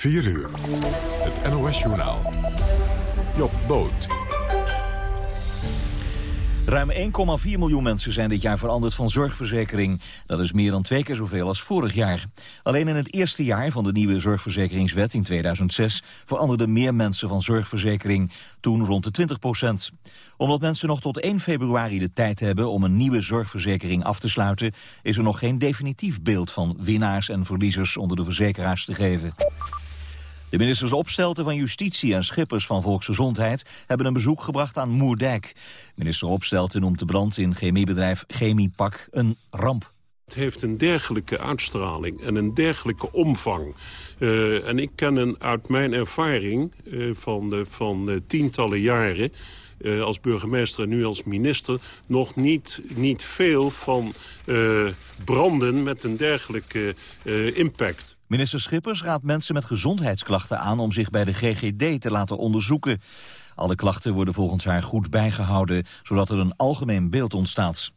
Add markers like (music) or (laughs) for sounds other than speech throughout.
4 uur. Het NOS-journaal. Job Boot. Ruim 1,4 miljoen mensen zijn dit jaar veranderd van zorgverzekering. Dat is meer dan twee keer zoveel als vorig jaar. Alleen in het eerste jaar van de nieuwe zorgverzekeringswet in 2006... veranderden meer mensen van zorgverzekering, toen rond de 20 procent. Omdat mensen nog tot 1 februari de tijd hebben om een nieuwe zorgverzekering af te sluiten... is er nog geen definitief beeld van winnaars en verliezers onder de verzekeraars te geven. De ministers Opstelten van Justitie en Schippers van Volksgezondheid hebben een bezoek gebracht aan Moerdijk. Minister Opstelten noemt de brand in chemiebedrijf Chemiepak een ramp. Het heeft een dergelijke uitstraling en een dergelijke omvang. Uh, en ik ken een, uit mijn ervaring uh, van, van tientallen jaren... als burgemeester en nu als minister... nog niet, niet veel van branden met een dergelijke impact. Minister Schippers raadt mensen met gezondheidsklachten aan om zich bij de GGD te laten onderzoeken. Alle klachten worden volgens haar goed bijgehouden, zodat er een algemeen beeld ontstaat.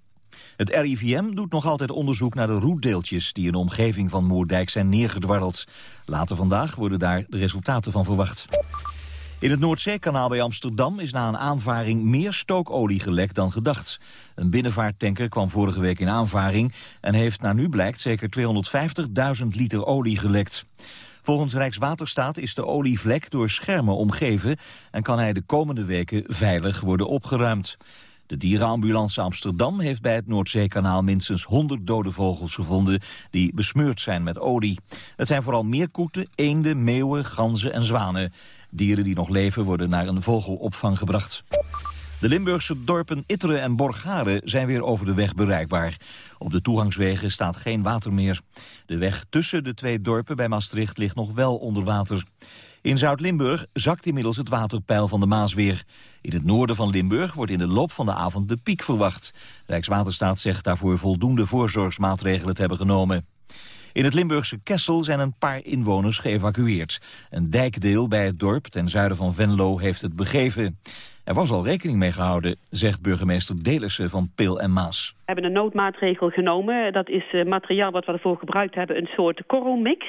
Het RIVM doet nog altijd onderzoek naar de roetdeeltjes die in de omgeving van Moerdijk zijn neergedwarreld. Later vandaag worden daar de resultaten van verwacht. In het Noordzeekanaal bij Amsterdam is na een aanvaring meer stookolie gelekt dan gedacht. Een binnenvaarttanker kwam vorige week in aanvaring en heeft naar nu blijkt zeker 250.000 liter olie gelekt. Volgens Rijkswaterstaat is de olievlek door schermen omgeven en kan hij de komende weken veilig worden opgeruimd. De dierenambulance Amsterdam heeft bij het Noordzeekanaal minstens 100 dode vogels gevonden die besmeurd zijn met olie. Het zijn vooral meerkoeten, eenden, meeuwen, ganzen en zwanen. Dieren die nog leven worden naar een vogelopvang gebracht. De Limburgse dorpen Itteren en Borgharen zijn weer over de weg bereikbaar. Op de toegangswegen staat geen water meer. De weg tussen de twee dorpen bij Maastricht ligt nog wel onder water. In Zuid-Limburg zakt inmiddels het waterpeil van de Maas weer. In het noorden van Limburg wordt in de loop van de avond de piek verwacht. Rijkswaterstaat zegt daarvoor voldoende voorzorgsmaatregelen te hebben genomen. In het Limburgse Kessel zijn een paar inwoners geëvacueerd. Een dijkdeel bij het dorp ten zuiden van Venlo heeft het begeven. Er was al rekening mee gehouden, zegt burgemeester Delissen van Peel en Maas. We hebben een noodmaatregel genomen. Dat is uh, materiaal wat we ervoor gebruikt hebben, een soort korrelmix.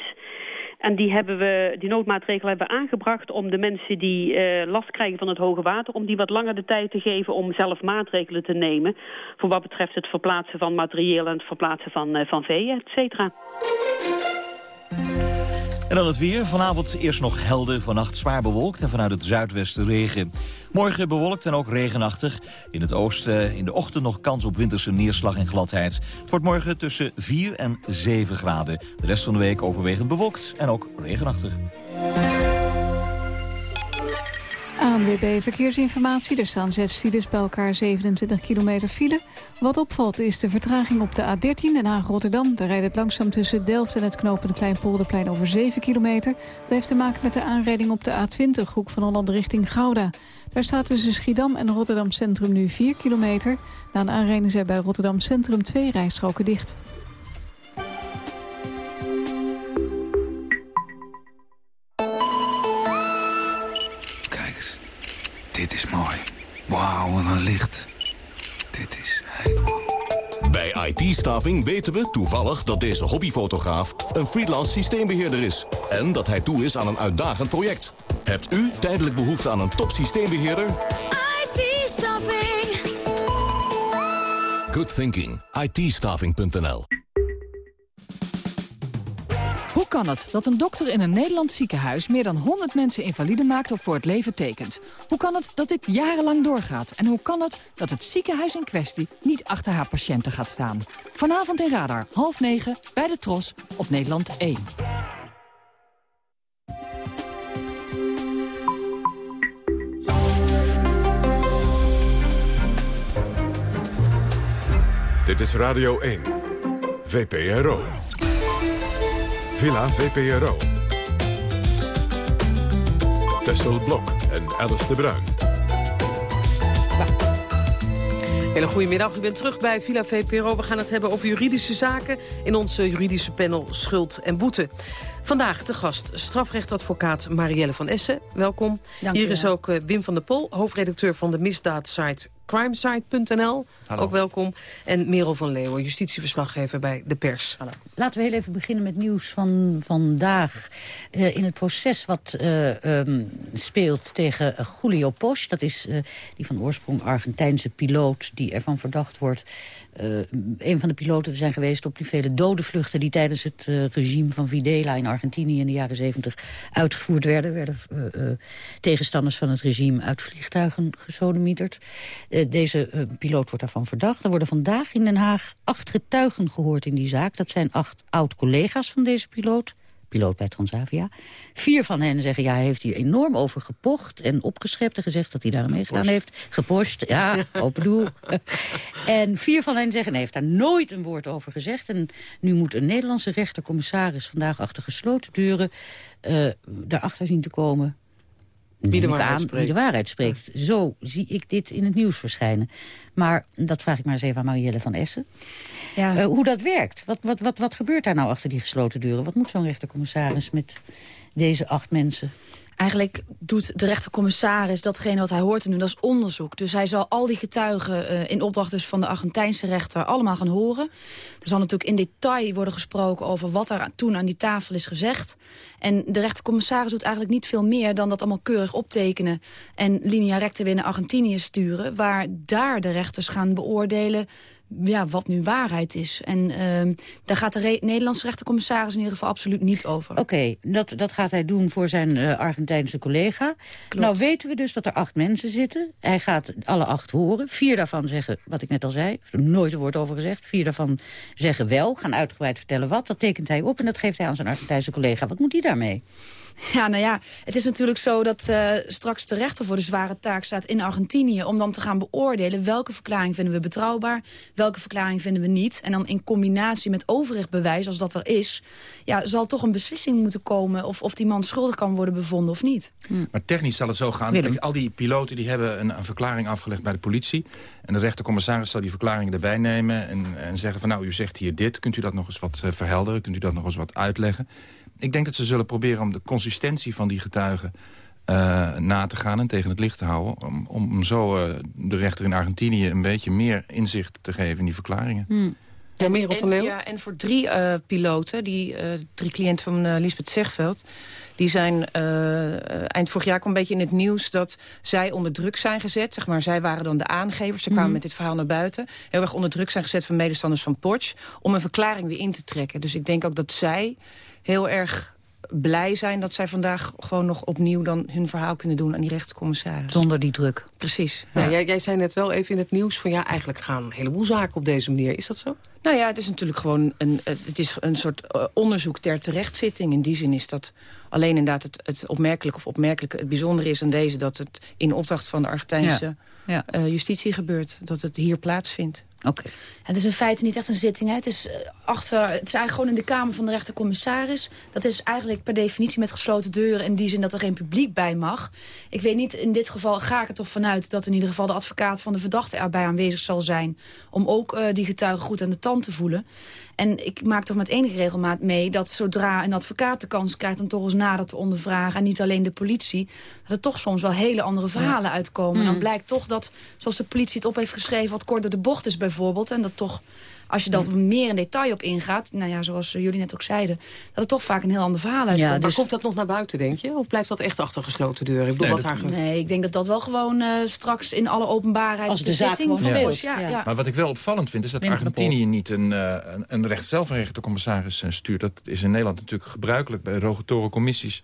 En die, hebben we, die noodmaatregelen hebben we aangebracht om de mensen die uh, last krijgen van het hoge water... om die wat langer de tijd te geven om zelf maatregelen te nemen... voor wat betreft het verplaatsen van materieel en het verplaatsen van, uh, van vee, et cetera. En dan het weer. Vanavond eerst nog helder, vannacht zwaar bewolkt en vanuit het zuidwesten regen. Morgen bewolkt en ook regenachtig. In het oosten in de ochtend nog kans op winterse neerslag en gladheid. Het wordt morgen tussen 4 en 7 graden. De rest van de week overwegend bewolkt en ook regenachtig. ANWB Verkeersinformatie. Er staan zes files bij elkaar 27 kilometer file. Wat opvalt is de vertraging op de A13 Den Haag-Rotterdam. Daar rijdt het langzaam tussen Delft en het knooppunt Kleinpolderplein over 7 kilometer. Dat heeft te maken met de aanrijding op de A20, hoek van Holland richting Gouda. Daar staat tussen Schiedam en Rotterdam Centrum nu 4 kilometer. Na een aanrijding zijn bij Rotterdam Centrum twee rijstroken dicht. Dit is mooi. Wauw, wat een licht. Dit is helemaal... Bij IT-staving weten we toevallig dat deze hobbyfotograaf een freelance systeembeheerder is. En dat hij toe is aan een uitdagend project. Hebt u tijdelijk behoefte aan een top systeembeheerder? IT-staving. Good thinking. it kan het dat een dokter in een Nederlands ziekenhuis... meer dan 100 mensen invalide maakt of voor het leven tekent? Hoe kan het dat dit jarenlang doorgaat? En hoe kan het dat het ziekenhuis in kwestie niet achter haar patiënten gaat staan? Vanavond in Radar, half negen, bij de Tros, op Nederland 1. Dit is Radio 1, VPRO. Villa VPRO. Tessel Blok en Alice de Bruin. Hele goedemiddag, u bent terug bij Villa VPRO. We gaan het hebben over juridische zaken in onze juridische panel Schuld en Boete. Vandaag te gast strafrechtadvocaat Marielle van Essen. Welkom. Dank Hier is ook eh, Wim van der Pol, hoofdredacteur van de misdaadsite crimesite.nl. Ook welkom. En Merel van Leeuwen, justitieverslaggever bij De Pers. Hallo. Laten we heel even beginnen met nieuws van vandaag. Eh, in het proces wat eh, ehm, speelt tegen Julio Posch... dat is eh, die van oorsprong Argentijnse piloot die ervan verdacht wordt... eh, een van de piloten zijn geweest op die vele dodenvluchten... die tijdens het eh, regime van Videla in Argentinië in de jaren 70 uitgevoerd werden. werden eh, tegenstanders van het regime uit vliegtuigen gesodemieterd. Deze piloot wordt daarvan verdacht. Er worden vandaag in Den Haag acht getuigen gehoord in die zaak. Dat zijn acht oud-collega's van deze piloot piloot bij Transavia. Vier van hen zeggen, ja, hij heeft hier enorm over gepocht... en opgeschept en gezegd dat hij daar aan meegedaan heeft. Gepost, ja, (laughs) open doel. en vier van hen zeggen, hij heeft daar nooit een woord over gezegd. En nu moet een Nederlandse rechtercommissaris... vandaag achter gesloten deuren uh, daarachter zien te komen... Wie de, neem ik waarheid aan, spreekt. wie de waarheid spreekt. Zo zie ik dit in het nieuws verschijnen. Maar dat vraag ik maar eens even aan Marielle van Essen. Ja. Eh, hoe dat werkt. Wat, wat, wat, wat gebeurt daar nou achter die gesloten deuren? Wat moet zo'n rechtercommissaris met deze acht mensen? Eigenlijk doet de rechtercommissaris datgene wat hij hoort te doen, dat is onderzoek. Dus hij zal al die getuigen eh, in opdracht dus van de Argentijnse rechter allemaal gaan horen. Er zal natuurlijk in detail worden gesproken over wat er toen aan die tafel is gezegd. En de rechtercommissaris doet eigenlijk niet veel meer dan dat allemaal keurig optekenen... en linea recta weer naar Argentinië sturen... waar daar de rechters gaan beoordelen ja, wat nu waarheid is. En uh, daar gaat de re Nederlandse rechtercommissaris in ieder geval absoluut niet over. Oké, okay, dat, dat gaat hij doen voor zijn uh, Argentijnse collega. Klopt. Nou weten we dus dat er acht mensen zitten. Hij gaat alle acht horen. Vier daarvan zeggen, wat ik net al zei, er nooit een woord over gezegd. Vier daarvan zeggen wel, gaan uitgebreid vertellen wat. Dat tekent hij op en dat geeft hij aan zijn Argentijnse collega. Wat moet hij daarmee? Ja, nou ja, het is natuurlijk zo dat uh, straks de rechter voor de zware taak staat in Argentinië... om dan te gaan beoordelen welke verklaring vinden we betrouwbaar... welke verklaring vinden we niet. En dan in combinatie met overig bewijs, als dat er is... Ja, zal toch een beslissing moeten komen of, of die man schuldig kan worden bevonden of niet. Hm. Maar technisch zal het zo gaan. Kijk, al die piloten die hebben een, een, verklaring afgelegd bij de politie. En de rechtercommissaris zal die verklaring erbij nemen... En, en zeggen van nou, u zegt hier dit, kunt u dat nog eens wat uh, verhelderen? Kunt u dat nog eens wat uitleggen? Ik denk dat ze zullen proberen om de consistentie van die getuigen uh, na te gaan en tegen het licht te houden. Om, om zo uh, de rechter in Argentinië een beetje meer inzicht te geven in die verklaringen. Hmm. Ja, Merel van en, ja, en voor drie uh, piloten, die drie cliënten van Lisbeth Zegveld... die zijn eind vorig jaar kwam een beetje in het nieuws... dat zij onder druk zijn gezet. Zeg maar, zij waren dan de aangevers. Ze kwamen mm -hmm. met dit verhaal naar buiten. Heel erg onder druk zijn gezet van medestanders van Porsche... om een verklaring weer in te trekken. Dus ik denk ook dat zij heel erg blij zijn dat zij vandaag gewoon nog opnieuw dan hun verhaal kunnen doen aan die rechtercommissaris. Zonder die druk. Precies. Ja. Ja, jij, jij zei net wel even in het nieuws van ja, eigenlijk gaan een heleboel zaken op deze manier. Is dat zo? Nou ja, het is natuurlijk gewoon een, het is een soort uh, onderzoek ter terechtzitting. In die zin is dat alleen inderdaad het, het opmerkelijk of opmerkelijke. Het bijzondere is aan deze dat het in opdracht van de Argentijnse ja. Ja. Uh, justitie gebeurt. Dat het hier plaatsvindt. Oké. Het is in feite niet echt een zitting. Hè. Het, is achter, het is eigenlijk gewoon in de kamer van de rechtercommissaris. Dat is eigenlijk per definitie met gesloten deuren... in die zin dat er geen publiek bij mag. Ik weet niet, in dit geval ga ik er toch vanuit... dat in ieder geval de advocaat van de verdachte erbij aanwezig zal zijn... om ook uh, die getuigen goed aan de tand te voelen. En ik maak toch met enige regelmaat mee dat zodra een advocaat de kans krijgt... om toch eens nader te ondervragen, en niet alleen de politie... dat er toch soms wel hele andere verhalen ja. uitkomen. Mm. En dan blijkt toch dat, zoals de politie het op heeft geschreven... wat kort door de bocht is bijvoorbeeld... en dat toch als je dan meer in detail op ingaat... nou ja, zoals jullie net ook zeiden... dat het toch vaak een heel ander verhaal uitkomt. Ja, dus... Maar komt dat nog naar buiten, denk je? Of blijft dat echt achter gesloten deuren? Ik bedoel, nee, wat haar... nee, ik denk dat dat wel gewoon uh, straks in alle openbaarheid... Als de, zitting van ja, ja. Ja. Maar wat ik wel opvallend vind, is dat Argentinië niet een, uh, een, een recht, zelf een rechtercommissaris uh, stuurt. Dat is in Nederland natuurlijk gebruikelijk bij rogatoren commissies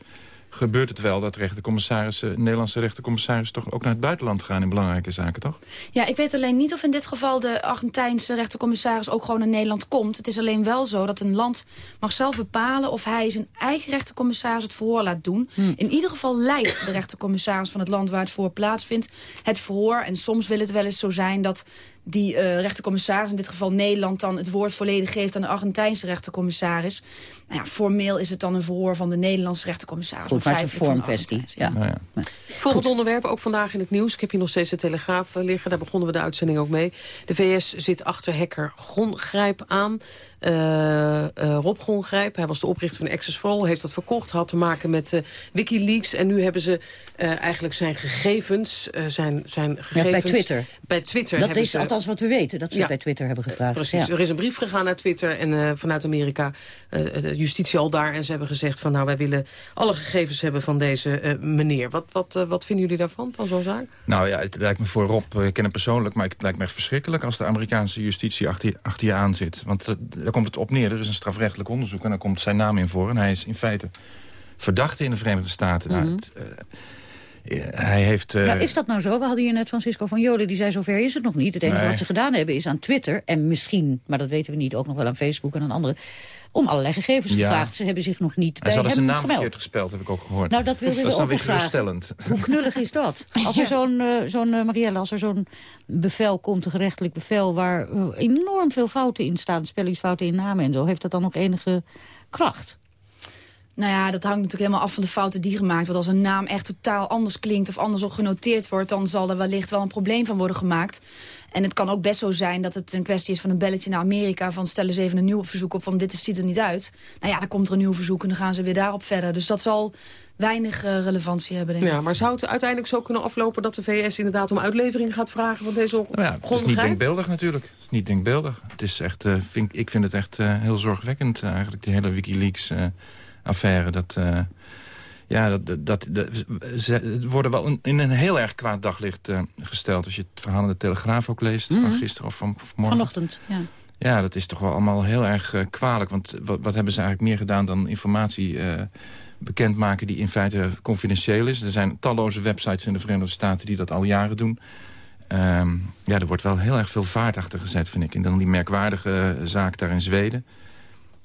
gebeurt het wel dat rechtercommissarissen, Nederlandse rechtercommissarissen toch ook naar het buitenland gaan in belangrijke zaken, toch? Ja, ik weet alleen niet of in dit geval de Argentijnse rechtercommissaris ook gewoon naar Nederland komt. Het is alleen wel zo dat een land mag zelf bepalen of hij zijn eigen rechtercommissaris het verhoor laat doen. Hm. In ieder geval leidt de rechtercommissaris van het land waar het verhoor plaatsvindt het verhoor. En soms wil het wel eens zo zijn dat die uh, rechtercommissaris, in dit geval Nederland... dan het woord volledig geeft aan de Argentijnse rechtercommissaris. Nou ja, formeel is het dan een verhoor van de Nederlandse rechtercommissaris. Goed, maar het is een vormkwestie. Ja. Nou ja. Volgend onderwerp, ook vandaag in het nieuws. Ik heb hier nog steeds de Telegraaf liggen. Daar begonnen we de uitzending ook mee. De VS zit achter hacker Gongrijp aan. Uh, uh, Rob Gongrijp, hij was de oprichter van Access for All, heeft dat verkocht, had te maken met uh, Wikileaks. En nu hebben ze eigenlijk zijn gegevens, zijn, zijn gegevens... Ja, bij Twitter. Bij Twitter Dat is althans wat we weten, dat ze ja, bij Twitter hebben gevraagd. Precies, ja. er is een brief gegaan naar Twitter en vanuit Amerika, de justitie al daar. En ze hebben gezegd van nou, wij willen alle gegevens hebben van deze meneer. Wat, wat, wat vinden jullie daarvan, van zo'n zaak? Nou ja, het lijkt me voor Rob, ik ken hem persoonlijk, maar het lijkt me echt verschrikkelijk als de Amerikaanse justitie achter je, achter je aan zit. Want daar komt het op neer. Er is een strafrechtelijk onderzoek en daar komt zijn naam in voor. En hij is in feite verdachte in de Verenigde Staten. nou, het, uh, hij heeft... Uh... Ja, is dat nou zo? We hadden hier net Francisco van Jolen, die zei zover is het nog niet. Het enige Nee. wat ze gedaan hebben is aan Twitter... en misschien, maar dat weten we niet, ook nog wel aan Facebook en aan andere... om allerlei gegevens Ja. gevraagd. Ze hebben zich nog niet Hij bij hadden hem zijn naam gemeld. verkeerd gespeld, heb ik ook gehoord. Nou, dat wilden we dat is dan weer geruststellend. Hoe knullig is dat? (laughs) Als er zo'n, eh, zo'n eh, Marielle, als er zo'n bevel komt, een gerechtelijk bevel... waar eh, enorm veel fouten in staan, spellingsfouten in namen en zo... heeft dat dan nog enige kracht? Nou ja, dat hangt natuurlijk helemaal af van de fouten die gemaakt worden. Als een naam echt totaal anders klinkt of anders op genoteerd wordt... dan zal er wellicht wel een probleem van worden gemaakt. En het kan ook best zo zijn dat het een kwestie is van een belletje naar Amerika... van stellen ze even een nieuw verzoek op van dit ziet er niet uit. Nou ja, dan komt er een nieuw verzoek en dan gaan ze weer daarop verder. Dus dat zal weinig eh, relevantie hebben, denk ik. Ja, maar zou het uiteindelijk zo kunnen aflopen dat de VS inderdaad om uitlevering gaat vragen van deze Nou ja, het is niet denkbeeldig natuurlijk. Het is niet denkbeeldig. Het is echt, eh, vind, ik vind het echt eh, heel zorgwekkend eigenlijk, die hele Wikileaks-affaire. dat, eh, ja, dat, dat, dat, ze worden wel in, een heel erg kwaad daglicht eh, gesteld. Als je het verhaal in de Telegraaf ook leest van Mhm. gisteren of van vanmorgen. Vanochtend, ja. Ja, dat is toch wel allemaal heel erg eh, kwalijk. Want wat, wat hebben ze eigenlijk meer gedaan dan informatie bekendmaken... die in feite confidentieel is. Er zijn talloze websites in de Verenigde Staten die dat al jaren doen. Ehm, ja, er wordt wel heel erg veel vaart achter gezet, vind ik. En dan die merkwaardige zaak daar in Zweden.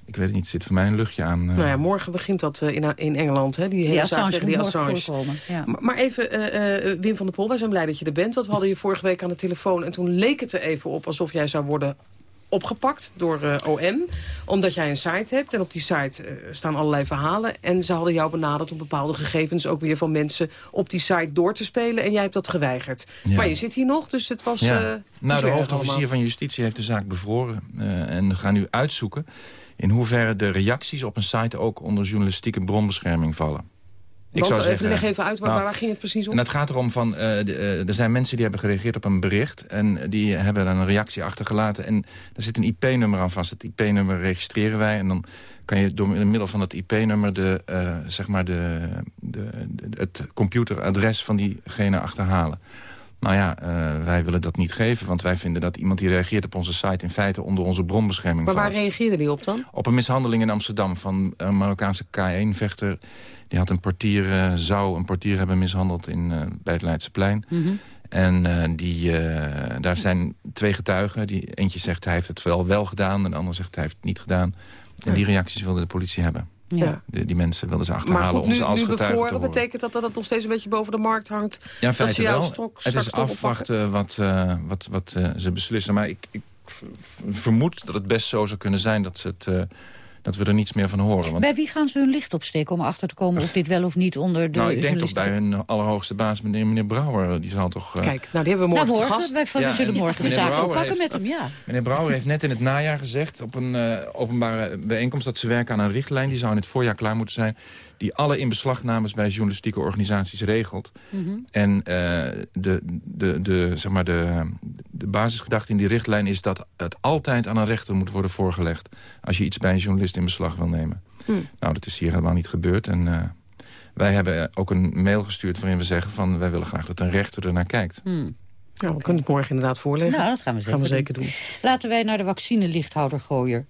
Ik weet het niet, zit voor mij een luchtje aan. eh. Nou ja, morgen begint dat eh, in, in Engeland, hè, die hele Ja, zaak Assange tegen die Assange. voorkomen, ja. Maar, maar even, eh, eh, Wim van der Pol, wij zijn blij dat je er bent. Want we hadden je vorige week aan de telefoon... en toen leek het er even op alsof jij zou worden opgepakt door eh, OM. Omdat jij een site hebt en op die site staan allerlei verhalen. En ze hadden jou benaderd om bepaalde gegevens... ook weer van mensen op die site door te spelen. En jij hebt dat geweigerd. Ja. Maar je zit hier nog, dus het was... Ja. eh, nou, de hoofdofficier allemaal. van Justitie heeft de zaak bevroren. eh, en we gaan nu uitzoeken in hoeverre de reacties op een site... ook onder journalistieke bronbescherming vallen. Want, eh, leg even uit, waar, nou, waar ging het precies om? En dat gaat erom van, eh, de, eh, er zijn mensen die hebben gereageerd op een bericht... en die hebben dan een reactie achtergelaten. En er zit een IP-nummer aan vast. Het IP-nummer registreren wij. En dan kan je door in middel van dat IP-nummer... De, eh, zeg maar de, de, de- het computeradres van diegene achterhalen. Nou ja, eh, wij willen dat niet geven. Want wij vinden dat iemand die reageert op onze site... in feite onder onze bronbescherming Maar waar reageerde die op dan? Op een mishandeling in Amsterdam van een Marokkaanse K1-vechter. Die had een portier, eh, zou een portier hebben mishandeld in, eh, bij het Leidseplein. Mhm. En die, daar zijn twee getuigen. Die, eentje zegt hij heeft het wel wel gedaan. En de ander zegt hij heeft het niet gedaan. En die reacties wilde de politie hebben. Ja. De, die mensen wilden ze Maar achterhalen goed, om ze nu, als nu getuigen te horen. betekent dat dat het nog steeds een beetje boven de markt hangt? Ja, in dat feite ze het is afwachten wat, eh, wat, wat eh, ze beslissen. Maar ik, ik vermoed dat het best zo zou kunnen zijn... dat, ze het, eh, dat we er niets meer van horen. Want Bij wie gaan ze hun licht opsteken om achter te komen of dit wel of niet onder de nou, ik denk toch bij hun allerhoogste baas, meneer, meneer Brouwer. Die zal toch... eh, Kijk, nou die hebben we morgen Nou, te morgen, gast. wij van- we Ja, zullen en morgen de zaak oppakken heeft- met hem, ja. Meneer Brouwer heeft net in het najaar gezegd... op een eh, openbare bijeenkomst dat ze werken aan een richtlijn... die zou in het voorjaar klaar moeten zijn... die alle inbeslagnames bij journalistieke organisaties regelt. Mhm. En eh, de, de, de, zeg maar de, de basisgedachte in die richtlijn is... dat het altijd aan een rechter moet worden voorgelegd... als je iets bij een journalist in beslag wil nemen. Hmm. Nou, dat is hier helemaal niet gebeurd. En eh, wij hebben ook een mail gestuurd waarin we zeggen... van wij willen graag dat een rechter ernaar kijkt. Nou, we kunnen het morgen inderdaad voorleggen. Nou, dat gaan we zeker, Gaan we zeker doen. Laten wij naar de vaccinelichthoudergooier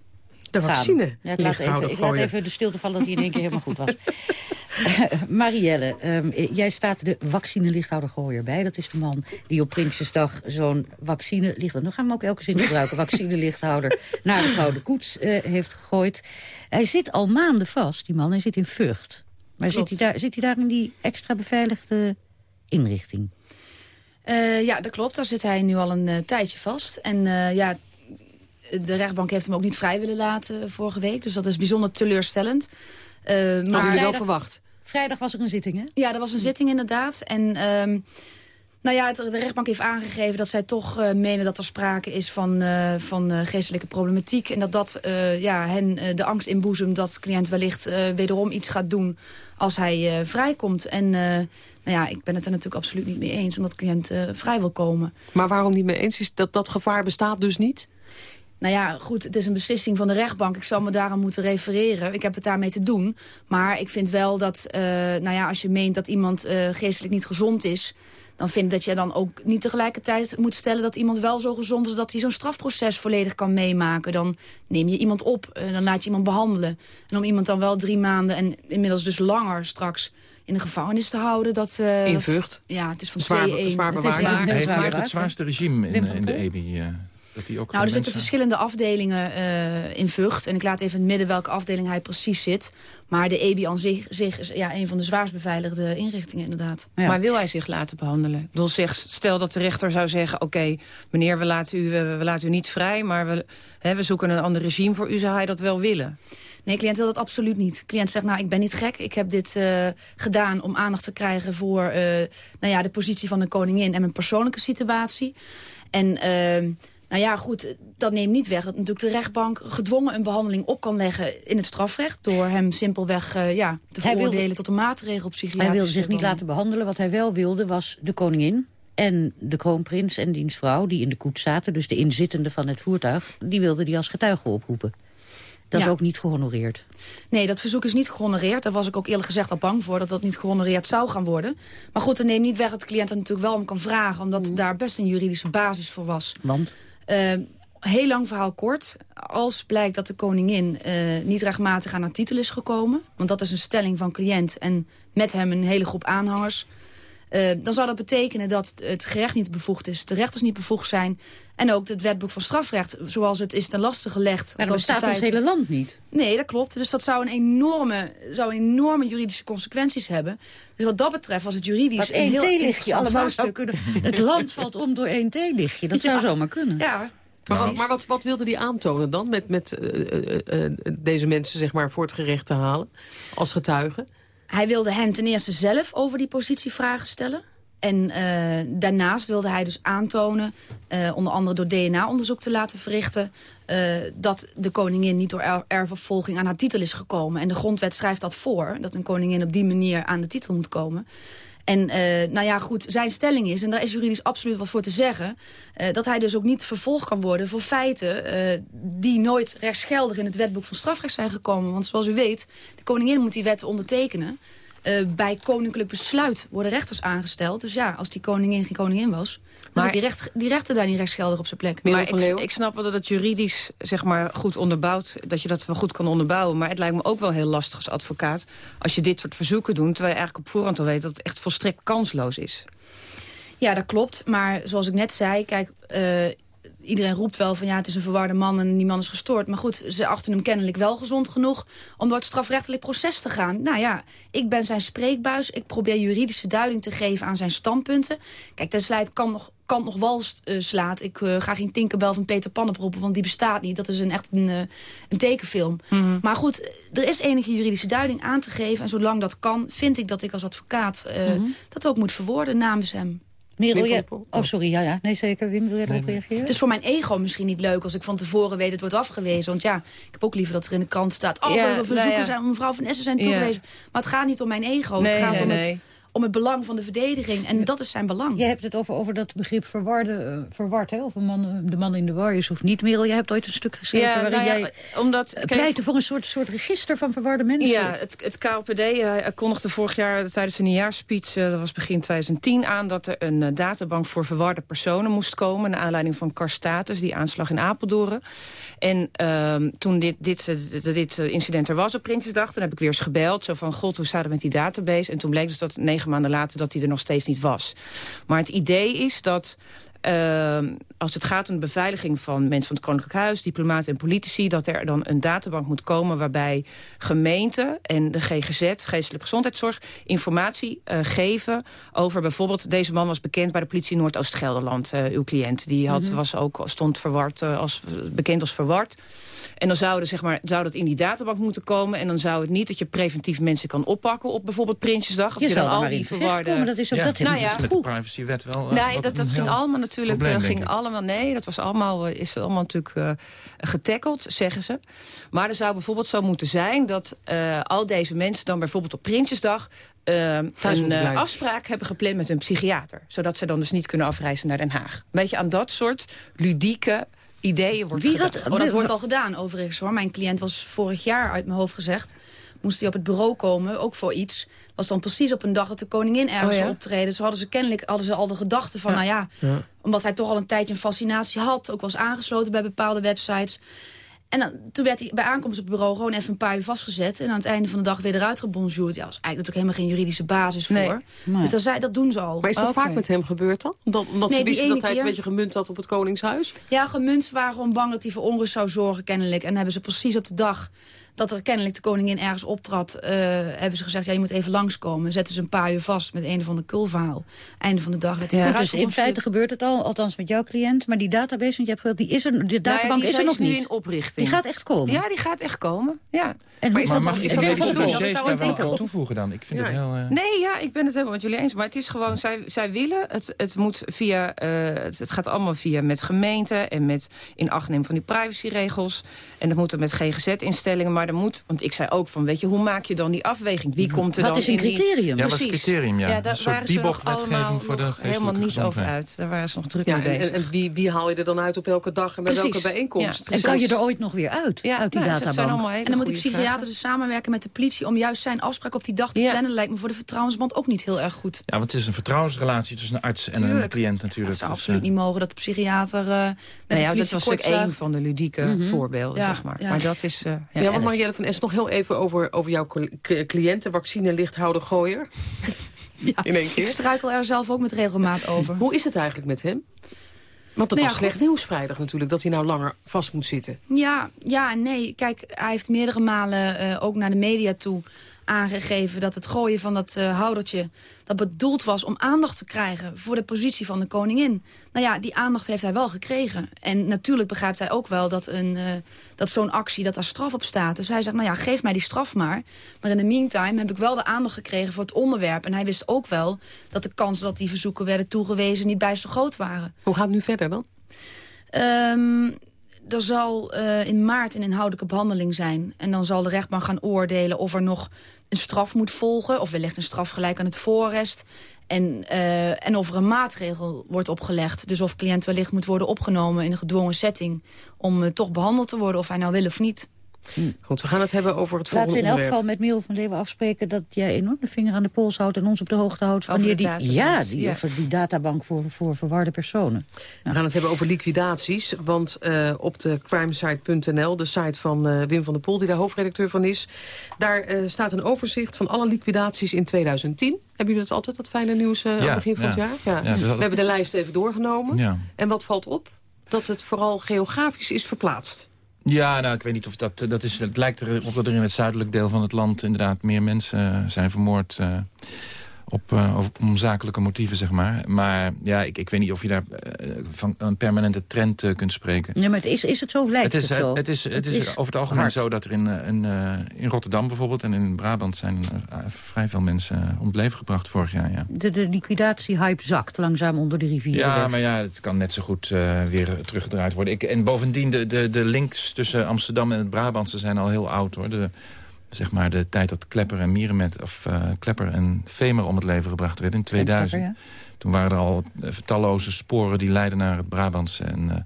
De gaan. vaccine Ja, ik, laat even, lichthouder ik laat even de stilte vallen dat hij in één keer helemaal goed was. (laughs) Marielle, ehm, jij staat de vaccinelichthoudergooier bij. Dat is de man die op Prinsjesdag zo'n vaccinelichthouder... Dan gaan we hem ook elke zin gebruiken. vaccinelichthouder naar de Gouden Koets eh, heeft gegooid. Hij zit al maanden vast, die man. Hij zit in Vught. Maar zit hij, daar, zit hij daar in die extra beveiligde inrichting? Eh, ja, dat klopt. Daar zit hij nu al een eh, tijdje vast. En eh, ja, de rechtbank heeft hem ook niet vrij willen laten vorige week. Dus dat is bijzonder teleurstellend. Eh, maar Hadden jullie wel verwacht? Vrijdag was er een zitting, hè? Ja, er was een zitting inderdaad. En ehm, nou ja, de rechtbank heeft aangegeven dat zij toch uh, menen dat er sprake is van, uh, van uh, geestelijke problematiek. En dat dat ja, hen de angst inboezemt dat de cliënt wellicht wederom iets gaat doen als hij vrijkomt. En nou ja, ik ben het er natuurlijk absoluut niet mee eens, omdat de cliënt vrij wil komen. Maar waarom niet mee eens? Is dat dat gevaar bestaat dus niet? Nou ja, goed, het is een beslissing van de rechtbank. Ik zal me daaraan moeten refereren. Ik heb het daarmee te doen. Maar ik vind wel dat, nou ja, als je meent dat iemand geestelijk niet gezond is dan vind ik dat je dan ook niet tegelijkertijd moet stellen... dat iemand wel zo gezond is dat hij zo'n strafproces volledig kan meemaken. Dan neem je iemand op, uh, dan laat je iemand behandelen. En om iemand dan wel drie maanden en inmiddels dus langer straks in de gevangenis te houden. Dat, uh, in Vught? Ja, het is van zwaar, 2-1. Zwaar bewaard. Hij heeft echt het zwaarste regime in, in de EBI. Nou, er zitten verschillende afdelingen uh, in Vught. En ik laat even in het midden welke afdeling hij precies zit. Maar de EBI aan zich, zich is ja, een van de zwaarst beveiligde inrichtingen inderdaad. Ja. Maar wil hij zich laten behandelen? Ik bedoel, zeg, stel dat de rechter zou zeggen... oké, meneer, we laten, u, we, we, laten u niet vrij... maar we, hè, we zoeken een ander regime voor u. Zou hij dat wel willen? Nee, cliënt wil dat absoluut niet. De cliënt zegt, nou, ik ben niet gek. Ik heb dit uh, gedaan om aandacht te krijgen voor uh, nou ja, de positie van de koningin... en mijn persoonlijke situatie. En... Uh, nou ja, goed, dat neemt niet weg dat natuurlijk de rechtbank gedwongen een behandeling op kan leggen in het strafrecht. Door hem simpelweg uh, ja, te veroordelen tot een maatregel op psychiatrische Hij wilde zich niet laten behandelen. Wat hij wel wilde was de koningin en de kroonprins en diens vrouw die in de koets zaten. Dus de inzittende van het voertuig, die wilde die als getuige oproepen. Dat is ook niet gehonoreerd. Nee, dat verzoek is niet gehonoreerd. Daar was ik ook eerlijk gezegd al bang voor dat dat niet gehonoreerd zou gaan worden. Maar goed, dat neemt niet weg dat de cliënt er natuurlijk wel om kan vragen. Omdat mm. daar best een juridische basis voor was. Want? Uh, heel lang verhaal kort. Als blijkt dat de koningin uh, niet rechtmatig aan haar titel is gekomen... want dat is een stelling van cliënt en met hem een hele groep aanhangers... Uh, dan zou dat betekenen dat het gerecht niet bevoegd is, de rechters niet bevoegd zijn... en ook het wetboek van strafrecht, zoals het is ten laste gelegd. Maar dat bestaat ons hele land niet. Nee, dat klopt. Dus dat zou een enorme, zou een enorme juridische consequenties hebben. Dus wat dat betreft was het juridisch wat een heel theelichtje allemaal zou kunnen. Het land valt om door één theelichtje. Dat zou zomaar kunnen. Ja, maar, maar, wat, wat wilde die aantonen dan met, met uh, uh, uh, deze mensen zeg maar, voor het gerecht te halen als getuigen? Hij wilde hen ten eerste zelf over die positie vragen stellen. En daarnaast wilde hij dus aantonen, onder andere door DNA-onderzoek te laten verrichten... dat de koningin niet door er erfopvolging aan haar titel is gekomen. En de grondwet schrijft dat voor, dat een koningin op die manier aan de titel moet komen. En uh, nou ja, goed, zijn stelling is, en daar is juridisch absoluut wat voor te zeggen... Uh, dat hij dus ook niet vervolgd kan worden voor feiten... Uh, die nooit rechtsgeldig in het wetboek van strafrecht zijn gekomen. Want zoals u weet, de koningin moet die wetten ondertekenen. Bij koninklijk besluit worden rechters aangesteld. Dus ja, als die koningin geen koningin was... Maar die, recht, die rechter daar niet rechtsgeldig op zijn plek. Maar ik, ik, snap wel dat het juridisch zeg maar, goed onderbouwt... dat je dat wel goed kan onderbouwen. Maar het lijkt me ook wel heel lastig als advocaat... als je dit soort verzoeken doet... terwijl je eigenlijk op voorhand al weet dat het echt volstrekt kansloos is. Ja, dat klopt. Maar zoals ik net zei, kijk... Uh, iedereen roept wel van ja, het is een verwarde man en die man is gestoord. Maar goed, ze achten hem kennelijk wel gezond genoeg om door het strafrechtelijk proces te gaan. Nou ja, ik ben zijn spreekbuis. Ik probeer juridische duiding te geven aan zijn standpunten. Kijk, tenslotte kan nog kan nog walst uh, slaat. Ik uh, ga geen Tinkerbell van Peter Pan oproepen, want die bestaat niet. Dat is een, echt een, uh, een tekenfilm. Mm -hmm. Maar goed, er is enige juridische duiding aan te geven. En zolang dat kan, vind ik dat ik als advocaat mm -hmm. dat ook moet verwoorden namens hem. Merel, jij... Oh, sorry, ja, ja. Nee, zeker. Wim, wil jij erop nee, reageren? Het is voor mijn ego misschien niet leuk als ik van tevoren weet... het wordt afgewezen. Want ja, ik heb ook liever dat er in de krant staat... oh, ja, we verzoeken nou ja. zijn, mevrouw van Essen zijn toegewezen. Ja. Maar het gaat niet om mijn ego. Nee, het gaat nee, om nee. het om het belang van de verdediging. En dat is zijn belang. Je hebt het over, over dat begrip verwarde, uh, verward, hè? of een man, de man in de war is of niet. Merel, jij hebt ooit een stuk geschreven ja, waarin nou ja, jij omdat, pleitte voor een soort, soort register van verwarde mensen. Ja, het, het KLPD uh, kondigde vorig jaar tijdens een nieuwjaarspeech, uh, dat was begin 2010, aan dat er een uh, databank voor verwarde personen moest komen, naar aanleiding van Karstatus, die aanslag in Apeldoorn. En uh, toen dit, dit, dit, dit, incident er was op Prinsjesdag, toen heb ik weer eens gebeld, zo van, god, hoe staat het met die database? En toen bleek dus dat negen maanden later dat die er nog steeds niet was. Maar het idee is dat ehm, als het gaat om de beveiliging van mensen van het Koninklijk Huis... diplomaten en politici, dat er dan een databank moet komen... waarbij gemeenten en de GGZ, geestelijke gezondheidszorg... informatie uh, geven over bijvoorbeeld... deze man was bekend bij de politie Noordoost-Gelderland, uh, uw cliënt. Die had, -hmm. was ook, stond verward, als, bekend als verward. En dan zou, zeg maar, zou dat in die databank moeten komen... en dan zou het niet dat je preventief mensen kan oppakken... op bijvoorbeeld Prinsjesdag. Of je, je dan al die verwarde... dat is ook ja, dat nou ja, met de privacywet wel... nee, dat, dat ging allemaal natuurlijk... Probleem, ging allemaal, nee, dat was allemaal, is allemaal natuurlijk uh, getackeld, zeggen ze. Maar er zou bijvoorbeeld zo moeten zijn... dat uh, al deze mensen dan bijvoorbeeld op Prinsjesdag... Uh, een uh, afspraak hebben gepland met een psychiater. Zodat ze dan dus niet kunnen afreizen naar Den Haag. Een beetje aan dat soort ludieke ideeën wordt Wie had, oh, dat wordt al gedaan overigens hoor. Mijn cliënt was vorig jaar uit mijn hoofd gezegd. Moest hij op het bureau komen, ook voor iets. Was dan precies op een dag dat de koningin ergens oh, ja? optreden. Dus hadden ze kennelijk hadden ze al de gedachte van, ja. nou ja, ja, omdat hij toch al een tijdje een fascinatie had. Ook was aangesloten bij bepaalde websites. En dan, toen werd hij bij aankomst op het bureau gewoon even een paar uur vastgezet. En aan het einde van de dag weer eruit gebonjourd. Ja, dat is eigenlijk natuurlijk helemaal geen juridische basis nee. voor. Nee. Dus dat, zei, dat doen ze al. Maar is dat okay. vaak met hem gebeurd dan? Omdat, omdat nee, ze wisten dat hij het een beetje gemunt had op het Koningshuis? Ja, gemunt waren gewoon bang dat hij voor onrust zou zorgen kennelijk. En hebben ze precies op de dag dat er kennelijk de koningin ergens optrad... Uh, hebben ze gezegd, ja, je moet even langskomen. Zetten ze een paar uur vast met een of ander kulverhaal. Einde van de dag werd ja, Dus in feite gebeurt het al, althans met jouw cliënt. Maar die database, want je hebt gehoord, die is er, de databank nou ja, is er nog nu niet. in oprichting. Die gaat echt komen? Ja, die gaat echt komen, ja. En maar, is dat mag je deze dossiers daar wel toevoegen dan? Ik vind ja. het heel... Uh... Nee, ja, ik ben het helemaal met jullie eens. Maar het is gewoon, zij, zij willen, het, het moet via, uh, het, het gaat allemaal via met gemeenten... en met in acht nemen van die privacyregels. En dat moet er met GGZ-instellingen. Maar er moet, want ik zei ook van, weet je, hoe maak je dan die afweging? Wie komt er wat dan is een criterium? Die... Ja, wat is criterium, ja. ja daar waren ze nog allemaal voor de helemaal niet over uit. Daar waren ze nog druk ja, mee bezig. En, en wie, wie, haal je er dan uit op elke dag en bij Precies. welke bijeenkomst? Ja. En kan je er ooit nog weer uit, ja, uit die nou, databank? En dan moet de psychiater dus samenwerken met de politie... om juist zijn afspraak op die dag te plannen. Dat lijkt me voor de vertrouwensband ook niet heel erg goed. Ja, want het is een vertrouwensrelatie tussen een arts en Tuurlijk. een cliënt natuurlijk. Het zou absoluut uh, niet mogen dat de psychiater uh, met nou de ja, politie dat was natuurlijk één van de ludieke Mhm. voorbeelden, zeg maar. ja. Maar dat is... Uh, Ja, ja want Marielle van Es, nog heel even over, over jouw cliënten, vaccine, lichthouder, gooier. (laughs) Ja, In één ik keer. struikel er zelf ook met regelmaat over. Hoe is het eigenlijk met hem? Want het Nou ja, was slecht nieuws vrijdag natuurlijk, dat hij nou langer vast moet zitten. Ja, ja nee. Kijk, hij heeft meerdere malen eh, ook naar de media toe aangegeven... dat het gooien van dat eh, houdertje dat bedoeld was om aandacht te krijgen... voor de positie van de koningin. Nou ja, die aandacht heeft hij wel gekregen. En natuurlijk begrijpt hij ook wel dat, een, eh, dat zo'n actie, dat daar straf op staat. Dus hij zegt, nou ja, geef mij die straf maar. Maar in de meantime heb ik wel de aandacht gekregen voor het onderwerp. En hij wist ook wel dat de kans dat die verzoeken werden toegewezen... niet bijster groot waren. Hoe gaat het nu verder dan? Ehm, er zal eh, in maart een inhoudelijke behandeling zijn. En dan zal de rechtbank gaan oordelen of er nog een straf moet volgen... of wellicht een straf gelijk aan het voorarrest. En, eh, en of er een maatregel wordt opgelegd. Dus of cliënt wellicht moet worden opgenomen in een gedwongen setting... om eh, toch behandeld te worden, of hij nou wil of niet. Goed, we gaan het hebben over het Laten volgende we in elk geval met Merel van Leeuwen afspreken... dat jij enorm de vinger aan de pols houdt en ons op de hoogte houdt... De die, ja, die, ja. die databank voor, voor verwarde personen. We gaan het hebben over liquidaties. Want eh, op de crimesite.nl, de site van eh, Wim van der Pol... die daar hoofdredacteur van is... daar eh, staat een overzicht van alle liquidaties in 2010. Hebben jullie dat altijd, dat fijne nieuws eh, aan het begin van het ja. jaar? Ja. Ja, dus We hebben de lijst even doorgenomen. Ja. En wat valt op? Dat het vooral geografisch is verplaatst. Ja, nou, ik weet niet of dat... eh, dat is, het lijkt erop dat er in het zuidelijk deel van het land... inderdaad meer mensen eh, zijn vermoord... eh, op, op- om zakelijke motieven, zeg maar. Maar ja, ik, ik weet niet of je daar eh, van een permanente trend eh, kunt spreken. Nee, maar het is, is het zo? Lijkt Het is, het zo? het, is, het is over het algemeen hard. zo dat er in, in, in Rotterdam bijvoorbeeld... en in Brabant zijn vrij veel mensen om het leven gebracht vorig jaar, ja. De, de liquidatiehype zakt langzaam onder de rivieren Ja, weg. maar ja, het kan net zo goed weer teruggedraaid worden. Ik, en bovendien, de, de, de links tussen Amsterdam en het Brabantse zijn al heel oud, hoor. De, zeg maar de tijd dat Klepper en Mierenmet, of eh, Klepper en Vemer om het leven gebracht werden in 2000. Klepper, Toen waren er al eh, talloze sporen die leiden naar het Brabantse. En eh,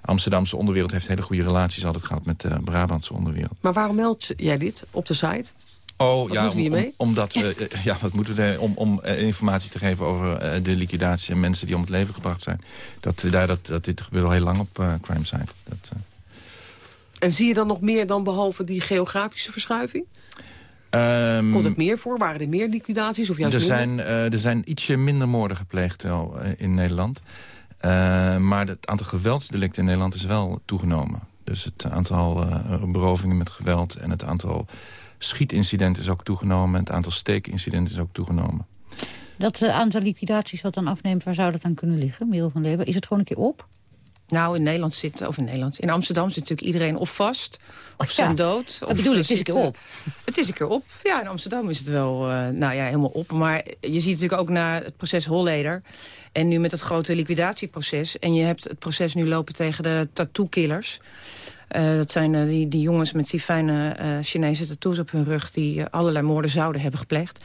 Amsterdamse onderwereld heeft hele goede relaties altijd gehad met de Brabantse onderwereld. Maar waarom meld jij dit op de site? Oh, Wat ja, moeten we om- hiermee? om- omdat we, ja, wat moeten we er- om, om informatie te geven over de liquidatie en mensen die om het leven gebracht zijn. Dat, daar, dat, dat dit gebeurt al heel lang op crime site. Dat, En zie je dan nog meer dan behalve die geografische verschuiving? ehm, Komt het meer voor? Waren er meer liquidaties of juist er, minder? zijn, eh, er zijn ietsje minder moorden gepleegd al, eh, in Nederland. maar het aantal geweldsdelicten in Nederland is wel toegenomen. Dus het aantal berovingen met geweld en het aantal schietincidenten is ook toegenomen... en het aantal steekincidenten is ook toegenomen. Dat aantal liquidaties wat dan afneemt, waar zou dat dan kunnen liggen, Merel van Leeuwen? Is het gewoon een keer op? Nou, in Nederland zit, of in Nederland, in Amsterdam zit natuurlijk iedereen of vast, of zijn dood. Dat bedoel ik, het is een keer op. Het is een keer op. Ja, in Amsterdam is het wel, uh, nou ja, helemaal op. Maar je ziet natuurlijk ook na het proces Holleder en nu met het grote liquidatieproces. En je hebt het proces nu lopen tegen de tattoo-killers. Uh, dat zijn uh, die, die jongens met die fijne Chinese tattoos op hun rug... die allerlei moorden zouden hebben gepleegd.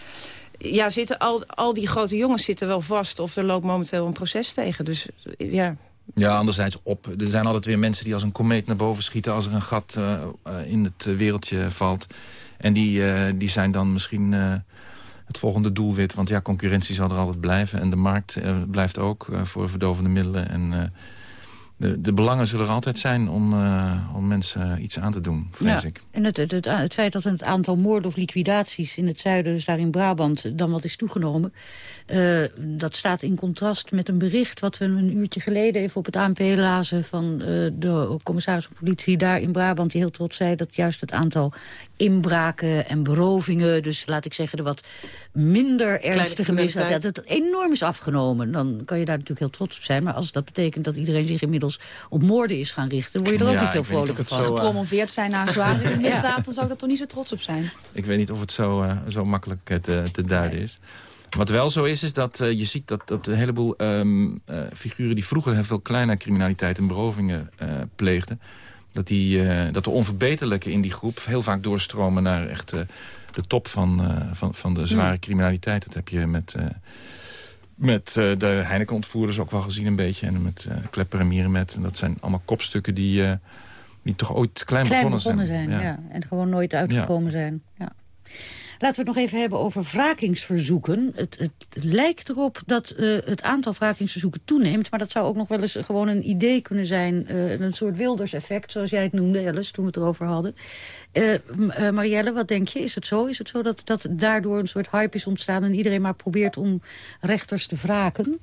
Ja, zitten al, al die grote jongens zitten wel vast... of er loopt momenteel een proces tegen. Dus ja, ja, anderzijds op. Er zijn altijd weer mensen die als een komeet naar boven schieten... als er een gat uh, in het wereldje valt. En die, uh, die zijn dan misschien uh, het volgende doelwit. Want ja, concurrentie zal er altijd blijven. En de markt blijft ook voor verdovende middelen. En de, de belangen zullen er altijd zijn om, om mensen iets aan te doen, vrees ik. En het, het, het, feit dat het aantal moorden of liquidaties in het zuiden, dus daar in Brabant, dan wat is toegenomen... Uh, dat staat in contrast met een bericht wat we een uurtje geleden even op het ANP lazen... van uh, de commissaris van politie daar in Brabant, die heel trots zei... dat juist het aantal inbraken en berovingen, dus laat ik zeggen de wat minder ernstige misdaad, dat het enorm is afgenomen. Dan kan je daar natuurlijk heel trots op zijn. Maar als dat betekent dat iedereen zich inmiddels op moorden is gaan richten... word je er ook niet veel vrolijker van. Als ze gepromoveerd zijn naar zware (laughs) misdaad... dan zou ik daar toch niet zo trots op zijn. Ik weet niet of het zo, uh, zo makkelijk te, te, duiden is. Wat wel zo is, is dat uh, je ziet dat, dat een heleboel um, figuren... die vroeger heel veel kleine criminaliteit en berovingen pleegden... Dat, die, dat de onverbeterlijke in die groep heel vaak doorstromen naar echt de top van, van, van de zware criminaliteit. Dat heb je met, met de Heineken-ontvoerders ook wel gezien een beetje. En met Klepper en Mierenmet. En dat zijn allemaal kopstukken die, die toch ooit klein, klein begonnen, begonnen zijn. ja. En gewoon nooit uitgekomen ja. zijn. Ja. Laten we het nog even hebben over wrakingsverzoeken. Het, het lijkt erop dat uh, het aantal wrakingsverzoeken toeneemt... maar dat zou ook nog wel eens gewoon een idee kunnen zijn... Uh, een soort Wilders-effect, zoals jij het noemde, Alice, toen we het erover hadden. Uh, Marielle, wat denk je? Is het zo? Is het zo dat, dat daardoor een soort hype is ontstaan... en iedereen maar probeert om rechters te wraken?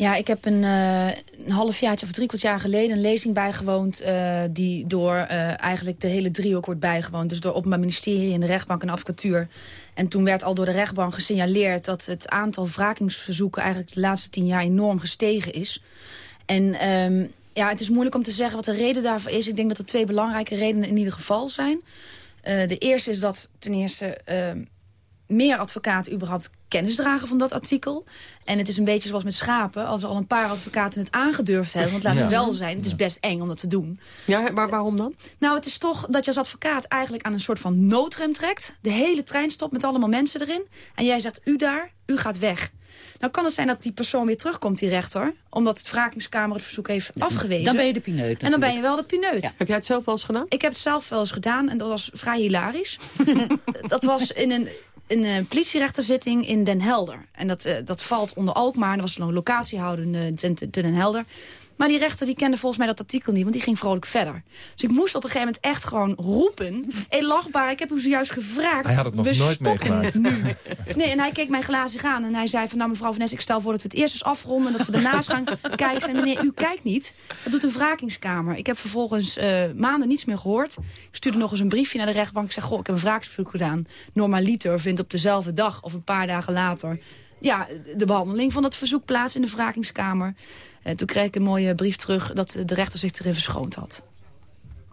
Ja, ik heb een, uh, een halfjaartje of drie kwart jaar geleden een lezing bijgewoond... Uh, die door uh, eigenlijk de hele driehoek wordt bijgewoond. Dus door Openbaar Ministerie en de rechtbank en advocatuur. En toen werd al door de rechtbank gesignaleerd... dat het aantal wrakingsverzoeken eigenlijk de laatste tien jaar enorm gestegen is. En um, ja, het is moeilijk om te zeggen wat de reden daarvoor is. Ik denk dat er twee belangrijke redenen in ieder geval zijn. de eerste is dat ten eerste ehm, meer advocaten überhaupt kennis dragen van dat artikel. En het is een beetje zoals met schapen. Als al een paar advocaten het aangedurfd hebben. Want laten we wel zijn, het is best eng om dat te doen. Ja, maar waarom dan? Nou, het is toch dat je als advocaat eigenlijk aan een soort van noodrem trekt. De hele trein stopt met allemaal mensen erin. En jij zegt, u daar, u gaat weg. Nou kan het zijn dat die persoon weer terugkomt, die rechter. Omdat het wrakingskamer het verzoek heeft afgewezen. Dan ben je de pineut natuurlijk. En dan ben je wel de pineut. Heb jij het zelf wel eens gedaan? Ik heb het zelf wel eens gedaan en dat was vrij hilarisch. (laughs) dat was in een een uh, politierechterzitting in Den Helder. En dat, uh, dat valt onder Alkmaar. Dat was een locatiehoudende te Den Helder. Maar die rechter die kende volgens mij dat artikel niet, want die ging vrolijk verder. Dus ik moest op een gegeven moment echt gewoon roepen. Hé, lachbaar, ik heb u zojuist gevraagd. Hij had het nog we nooit meegemaakt. Nu. Nee, en hij keek mij glazig aan en hij zei van... nou mevrouw Van ik stel voor dat we het eerst eens afronden... en dat we daarnaast gaan (laughs) kijken. Ik zei, meneer, u kijkt niet. Dat doet een wrakingskamer. Ik heb vervolgens uh, maanden niets meer gehoord. Ik stuurde nog eens een briefje naar de rechtbank. Ik zei, goh, ik heb een wraakverzoek gedaan. Normaliter vindt op dezelfde dag of een paar dagen later... ja, de behandeling van dat verzoek plaats in de wrakingskamer. Uh, toen kreeg ik een mooie brief terug dat de rechter zich erin verschoond had.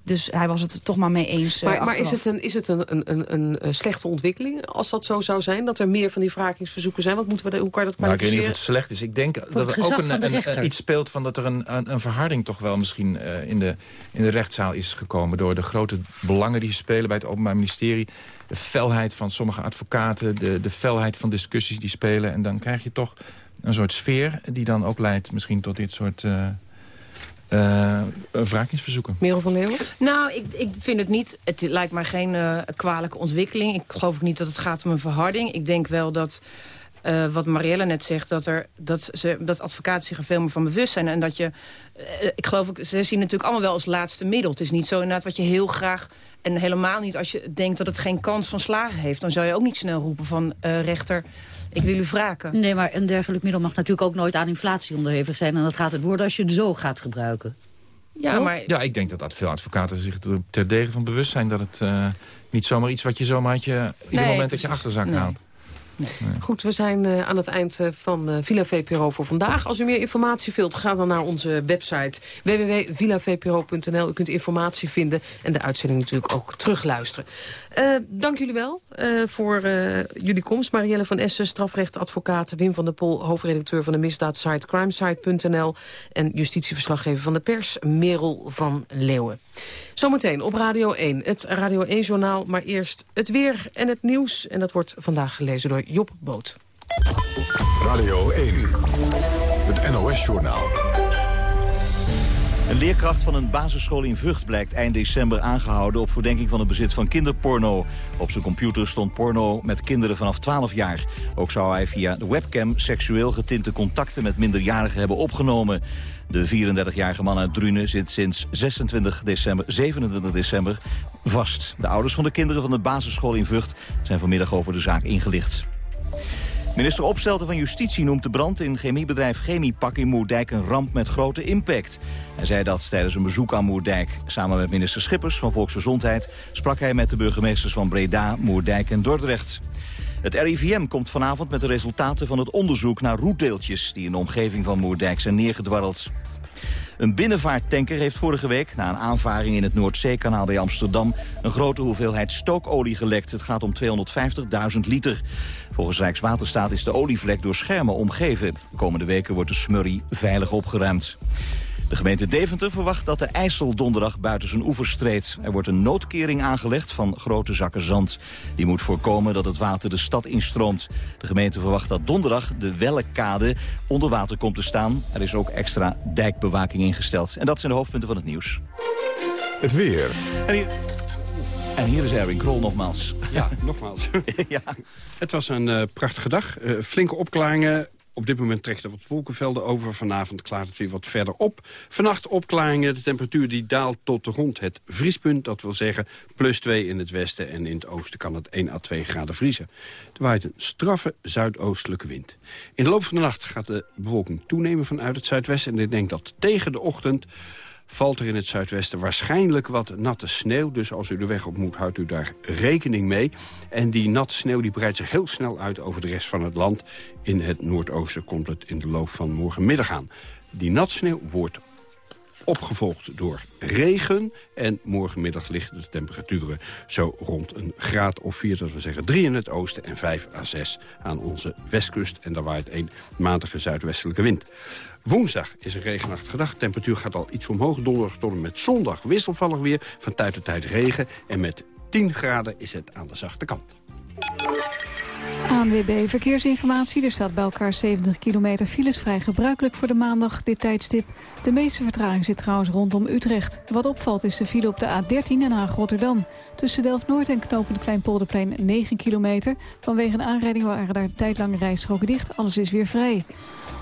Dus hij was het er toch maar mee eens. Uh, maar, maar is het, een, is het een, een, een, een, slechte ontwikkeling als dat zo zou zijn? Dat er meer van die wrakingsverzoeken zijn? Wat moeten we, hoe kan je dat nou, Ik weet niet of het slecht is. Ik denk dat er ook een, een, iets speelt van dat er een, een, verharding toch wel misschien uh, in, de, in de rechtszaal is gekomen. Door de grote belangen die spelen bij het Openbaar Ministerie. De felheid van sommige advocaten. De, de felheid van discussies die spelen. En dan krijg je toch een soort sfeer die dan ook leidt misschien tot dit soort... Uh, uh, wrakingsverzoeken. Merel van Leeuwen? Nou, ik, ik vind het niet... Het lijkt mij geen uh, kwalijke ontwikkeling. Ik geloof ook niet dat het gaat om een verharding. Ik denk wel dat uh, wat Marielle net zegt, dat, er, dat, ze, dat advocaten zich er veel meer van bewust zijn. En dat je, uh, ik geloof, ze zien natuurlijk allemaal wel als laatste middel. Het is niet zo inderdaad wat je heel graag, en helemaal niet als je denkt dat het geen kans van slagen heeft. Dan zou je ook niet snel roepen van uh, rechter, ik wil u wraken. Nee, maar een dergelijk middel mag natuurlijk ook nooit aan inflatie onderhevig zijn. En dat gaat het worden als je het zo gaat gebruiken. Ja, maar... ja, ik denk dat veel advocaten zich er ter degen van bewust zijn... dat het uh, niet zomaar iets wat je zomaar uit je, ieder moment uit je achterzak nee. haalt. Nee. Goed, we zijn uh, aan het eind uh, van uh, Villa VPRO voor vandaag. Als u meer informatie wilt, ga dan naar onze website www.villavpro.nl. U kunt informatie vinden en de uitzending natuurlijk ook terugluisteren. Dank jullie wel voor jullie komst. Marielle van Essen, strafrechtadvocaat. Wim van der Pol, hoofdredacteur van de misdaadsite crimesite.nl. En justitieverslaggever van de pers, Merel van Leeuwen. Zometeen op Radio 1, het Radio 1-journaal. Maar eerst het weer en het nieuws. En dat wordt vandaag gelezen door Job Boot. Radio 1, het NOS-journaal. Een leerkracht van een basisschool in Vught blijkt eind december aangehouden... op verdenking van het bezit van kinderporno. Op zijn computer stond porno met kinderen vanaf 12 jaar. Ook zou hij via de webcam seksueel getinte contacten met minderjarigen hebben opgenomen. De 34-jarige man uit Drunen zit sinds 26 december, 27 december vast. De ouders van de kinderen van de basisschool in Vught zijn vanmiddag over de zaak ingelicht. Minister Opstelten van Justitie noemt de brand in chemiebedrijf Chemiepak in Moerdijk een ramp met grote impact. Hij zei dat tijdens een bezoek aan Moerdijk. Samen met minister Schippers van Volksgezondheid sprak hij met de burgemeesters van Breda, Moerdijk en Dordrecht. Het RIVM komt vanavond met de resultaten van het onderzoek naar roetdeeltjes... die in de omgeving van Moerdijk zijn neergedwarreld. Een binnenvaarttanker heeft vorige week, na een aanvaring in het Noordzeekanaal bij Amsterdam, een grote hoeveelheid stookolie gelekt. Het gaat om 250.000 liter. Volgens Rijkswaterstaat is de olievlek door schermen omgeven. De komende weken wordt de smurrie veilig opgeruimd. De gemeente Deventer verwacht dat de IJssel donderdag buiten zijn oevers treedt. Er wordt een noodkering aangelegd van grote zakken zand. Die moet voorkomen dat het water de stad instroomt. De gemeente verwacht dat donderdag de Wellekade onder water komt te staan. Er is ook extra dijkbewaking ingesteld. En dat zijn de hoofdpunten van het nieuws. Het weer. En hier, en hier is Erwin Krol nogmaals. Ja, nogmaals. (laughs) ja. Het was een uh, prachtige dag. Uh, flinke opklaringen, op dit moment trekt er wat wolkenvelden over. Vanavond klaart het weer wat verder op. Vannacht opklaringen. De temperatuur die daalt tot rond het vriespunt. Dat wil zeggen plus 2 in het westen en in het oosten kan het 1 à 2 graden vriezen. Er waait een straffe zuidoostelijke wind. In de loop van de nacht gaat de bewolking toenemen vanuit het zuidwesten. En ik denk dat tegen de ochtend valt er in het zuidwesten waarschijnlijk wat natte sneeuw. Dus als u de weg op moet, houdt u daar rekening mee. En die natte sneeuw die breidt zich heel snel uit over de rest van het land. In het noordoosten komt het in de loop van morgenmiddag aan. Die natte sneeuw wordt opgevolgd door regen. En morgenmiddag liggen de temperaturen zo rond een graad of 4, dat we zeggen 3 in het oosten en 5 à 6 aan onze westkust. En daar waait een matige zuidwestelijke wind. Woensdag is een regenachtige dag. Temperatuur gaat al iets omhoog. Donderdag tot en met zondag wisselvallig weer. Van tijd tot tijd regen. En met 10 graden is het aan de zachte kant. ANWB Verkeersinformatie. Er staat bij elkaar 70 kilometer files. Vrij gebruikelijk voor de maandag, dit tijdstip. De meeste vertraging zit trouwens rondom Utrecht. Wat opvalt is de file op de A13 en Haag-Rotterdam. Tussen Delft-Noord en Knopend Kleinpolderplein 9 kilometer. Vanwege een aanrijding waren daar tijdlang rijstroken dicht. Alles is weer vrij.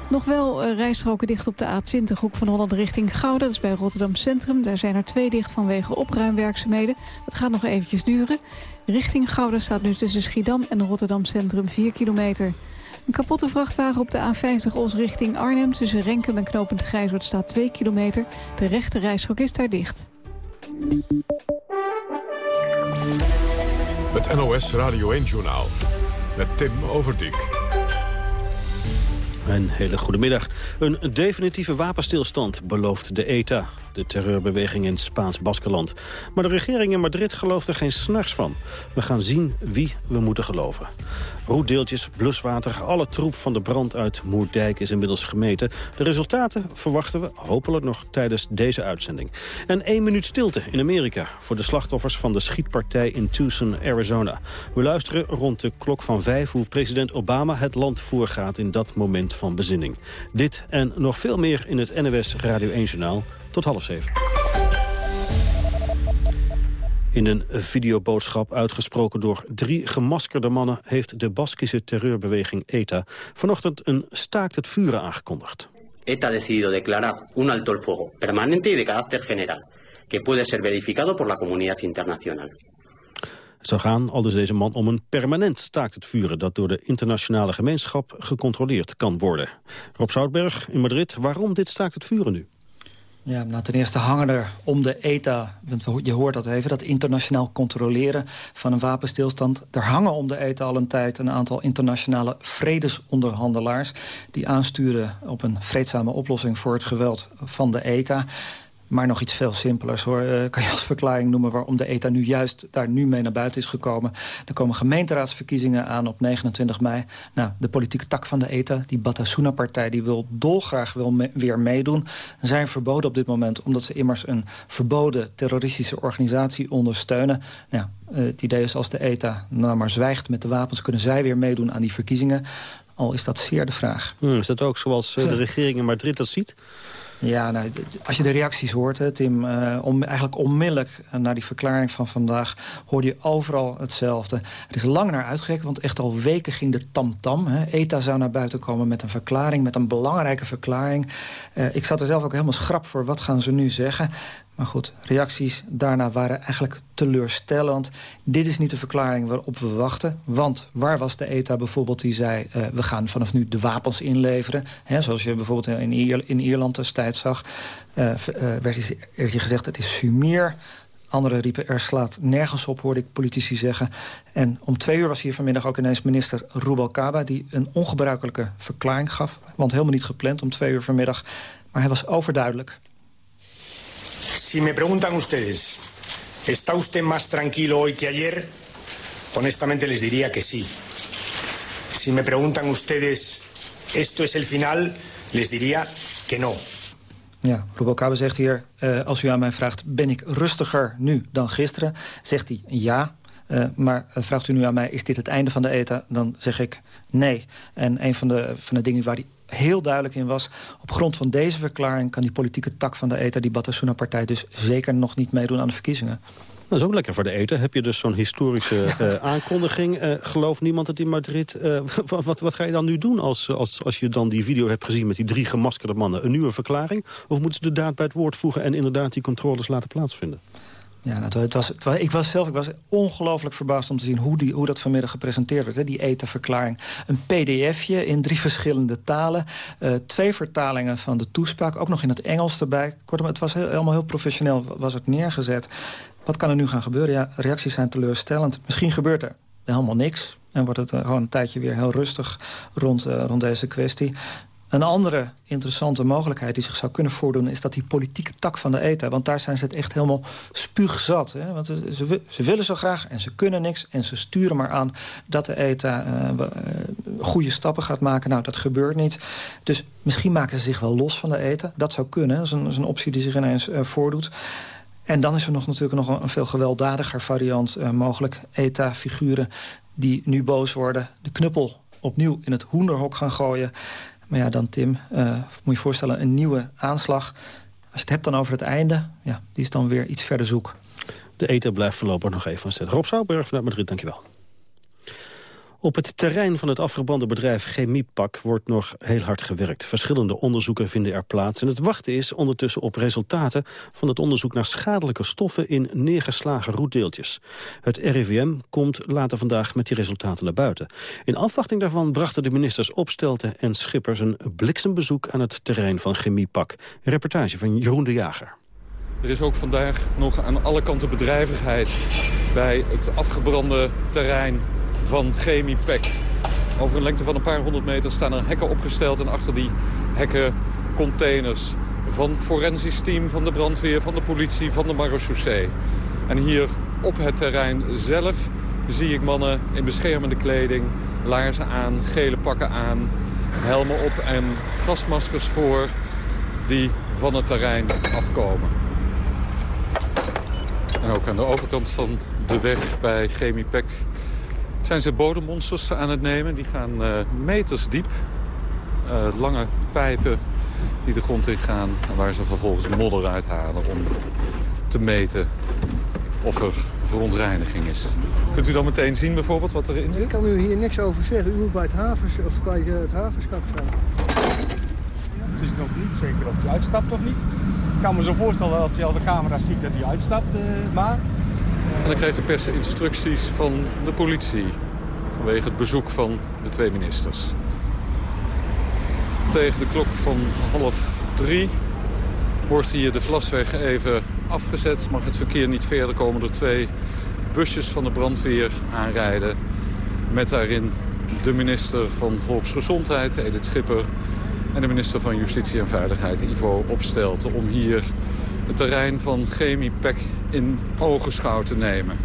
Nog wel uh, rijstroken dicht op de A20, hoek van Holland richting Gouda. Dat is bij Rotterdam Centrum. Daar zijn er twee dicht vanwege opruimwerkzaamheden. Dat gaat nog eventjes duren. Richting Gouda staat nu tussen Schiedam en Rotterdam Centrum 4 kilometer. Een kapotte vrachtwagen op de A50 Os richting Arnhem... tussen Renkum en Knopend Grijswoord staat 2 kilometer. De rechte rijstrook is daar dicht. Het NOS Radio 1-journaal met Tim Overdijk. Een hele goede middag. Een definitieve wapenstilstand belooft de ETA, de terreurbeweging in Spaans Baskeland. Maar de regering in Madrid gelooft er geen snars van. We gaan zien wie we moeten geloven. Roetdeeltjes, bluswater, alle troep van de brand uit Moerdijk is inmiddels gemeten. De resultaten verwachten we hopelijk nog tijdens deze uitzending. En één minuut stilte in Amerika voor de slachtoffers van de schietpartij in Tucson, Arizona. We luisteren rond de klok van vijf hoe president Obama het land voorgaat in dat moment van bezinning. Dit en nog veel meer in het NOS Radio 1 Journaal tot half zeven. In een videoboodschap uitgesproken door drie gemaskerde mannen... heeft de Baskische terreurbeweging ETA vanochtend een staakt het vuren aangekondigd. ETA ha decidido declarar un alto el fuego permanente y de carácter general, que puede ser verificado por la comunidad internacional. Het zou gaan, aldus deze man, om een permanent staakt het vuren... dat door de internationale gemeenschap gecontroleerd kan worden. Rob Zoutberg in Madrid, waarom dit staakt het vuren nu? Ja, nou, ten eerste hangen er om de ETA, je hoort dat even... dat internationaal controleren van een wapenstilstand. Er hangen om de ETA al een tijd een aantal internationale vredesonderhandelaars... die aansturen op een vreedzame oplossing voor het geweld van de ETA... Maar nog iets veel simpelers hoor. Uh, kan je als verklaring noemen waarom de ETA nu juist daar nu mee naar buiten is gekomen. Er komen gemeenteraadsverkiezingen aan op 29 mei. Nou, de politieke tak van de ETA, die Batasuna-partij... die wil dolgraag wil weer meedoen. Zijn verboden op dit moment omdat ze immers een verboden terroristische organisatie ondersteunen. Nou, uh, het idee is als de ETA nou maar zwijgt met de wapens... kunnen zij weer meedoen aan die verkiezingen. Al is dat zeer de vraag. Hmm, is dat ook zoals uh, de regering in Madrid dat ziet? Ja, nou, als je de reacties hoort, hè, Tim, uh, om, eigenlijk onmiddellijk uh, naar die verklaring van vandaag... hoorde je overal hetzelfde. Er is lang naar uitgekeken, want echt al weken ging de tamtam. -tam, ETA zou naar buiten komen met een verklaring, met een belangrijke verklaring. Uh, ik zat er zelf ook helemaal schrap voor, wat gaan ze nu zeggen? Maar goed, reacties daarna waren eigenlijk teleurstellend. Dit is niet de verklaring waarop we wachten. Want waar was de ETA bijvoorbeeld die zei... Uh, we gaan vanaf nu de wapens inleveren. Hè, zoals je bijvoorbeeld in, in Ierland destijds zag. Uh, werd hier gezegd, het is Sumier. Anderen riepen, er slaat nergens op, hoorde ik politici zeggen. En om twee uur was hier vanmiddag ook ineens minister Rubalcaba... die een ongebruikelijke verklaring gaf. Want helemaal niet gepland om twee uur vanmiddag. Maar hij was overduidelijk. Si me preguntan ustedes, ¿está usted más tranquilo hoy que ayer? Honestamente les diría que sí. Si me preguntan ustedes, ¿esto es el final? Les diría que no. Ja, Rubalcaba zegt hier, uh, als u aan mij vraagt... ben ik rustiger nu dan gisteren? Zegt hij ja. Uh, maar uh, vraagt u nu aan mij, is dit het einde van de ETA? Dan zeg ik nee. En een van de, van de dingen waar hij heel duidelijk in was... op grond van deze verklaring kan die politieke tak van de ETA... die Batasuna-partij dus zeker nog niet meedoen aan de verkiezingen. Dat is ook lekker voor de eten. Heb je dus zo'n historische uh, aankondiging. Uh, gelooft niemand het in Madrid? (laughs) Uh, wat, wat ga je dan nu doen als, als, als je dan die video hebt gezien... met die drie gemaskerde mannen? Een nieuwe verklaring? Of moeten ze de daad bij het woord voegen... en inderdaad die controles laten plaatsvinden? Ja, het was, het was, ik was zelf ik was ongelooflijk verbaasd om te zien hoe, die, hoe dat vanmiddag gepresenteerd werd. Hè, die ETA-verklaring. Een pdfje in drie verschillende talen. Uh, twee vertalingen van de toespraak. Ook nog in het Engels erbij. Kortom, het was helemaal heel professioneel was het neergezet. Wat kan er nu gaan gebeuren? Ja, reacties zijn teleurstellend. Misschien gebeurt er helemaal niks. En wordt het uh, gewoon een tijdje weer heel rustig rond, uh, rond deze kwestie. Een andere interessante mogelijkheid die zich zou kunnen voordoen... is dat die politieke tak van de ETA... want daar zijn ze het echt helemaal spuugzat. Hè? Want ze, ze, willen zo graag en ze kunnen niks... en ze sturen maar aan dat de ETA uh, uh, goede stappen gaat maken. Nou, dat gebeurt niet. Dus misschien maken ze zich wel los van de ETA. Dat zou kunnen. Dat is een, een optie die zich ineens uh, voordoet. En dan is er nog natuurlijk nog een, veel gewelddadiger variant mogelijk. ETA-figuren die nu boos worden. De knuppel opnieuw in het hoenderhok gaan gooien. Maar ja, dan Tim, uh, moet je je voorstellen, een nieuwe aanslag. Als je het hebt dan over het einde, ja, die is dan weer iets verder zoek. De eten blijft voorlopig nog even aan zet. Rob Zouwberg vanuit Madrid, dankjewel. Op het terrein van het afgebrande bedrijf Chemiepak wordt nog heel hard gewerkt. Verschillende onderzoeken vinden er plaats. En het wachten is ondertussen op resultaten van het onderzoek naar schadelijke stoffen in neergeslagen roetdeeltjes. Het RIVM komt later vandaag met die resultaten naar buiten. In afwachting daarvan brachten de ministers Opstelten en Schippers een bliksembezoek aan het terrein van Chemiepak. Een reportage van Jeroen de Jager. Er is ook vandaag nog aan alle kanten bedrijvigheid bij het afgebrande terrein van Chemiepec. Over een lengte van een paar honderd meter staan er hekken opgesteld... en achter die hekken containers van forensisch team, van de brandweer, van de politie, van de marechaussee. En hier op het terrein zelf zie ik mannen in beschermende kleding, laarzen aan, gele pakken aan, helmen op en gasmaskers voor die van het terrein afkomen. En ook aan de overkant van de weg bij Chemiepec zijn ze bodemmonsters aan het nemen. Die gaan uh, meters diep. Uh, lange pijpen die de grond in gaan. En waar ze vervolgens modder uithalen om te meten of er verontreiniging is. Kunt u dan meteen zien bijvoorbeeld wat erin zit? Ik kan u hier niks over zeggen. U moet bij het, havens, of bij eh, het havenschap zijn. Het is nog niet zeker of hij uitstapt of niet. Ik kan me zo voorstellen als hij al de camera ziet dat hij uitstapt, uh, maar... En dan krijgt de pers instructies van de politie vanwege het bezoek van de twee ministers. Tegen de klok van half drie wordt hier de Vlasweg even afgezet. Mag het verkeer niet verder komen door twee busjes van de brandweer aanrijden. Met daarin de minister van Volksgezondheid, Edith Schipper... en de minister van Justitie en Veiligheid, Ivo Opstelten... om hier het terrein van Chemiepec in ogenschouw te nemen.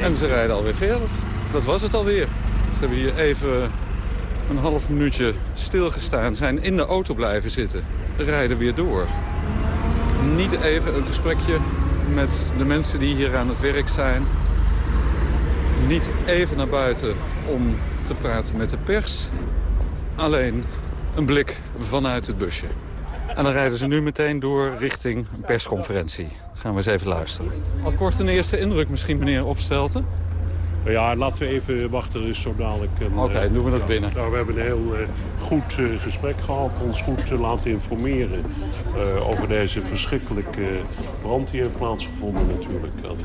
En ze rijden alweer verder. Dat was het alweer. Ze hebben hier even een half minuutje stilgestaan, zijn in de auto blijven zitten, rijden weer door. Niet even een gesprekje met de mensen die hier aan het werk zijn. Niet even naar buiten om te praten met de pers. Alleen een blik vanuit het busje. En dan rijden ze nu meteen door richting een persconferentie. Gaan we eens even luisteren. Al kort een eerste indruk misschien, meneer Opstelten? Ja, laten we even wachten. Is zo dadelijk een... Oké, okay, doen we dat binnen. Nou, we hebben een heel uh, goed uh, gesprek gehad. Ons goed uh, laten informeren over deze verschrikkelijke brand die heeft plaatsgevonden natuurlijk. En,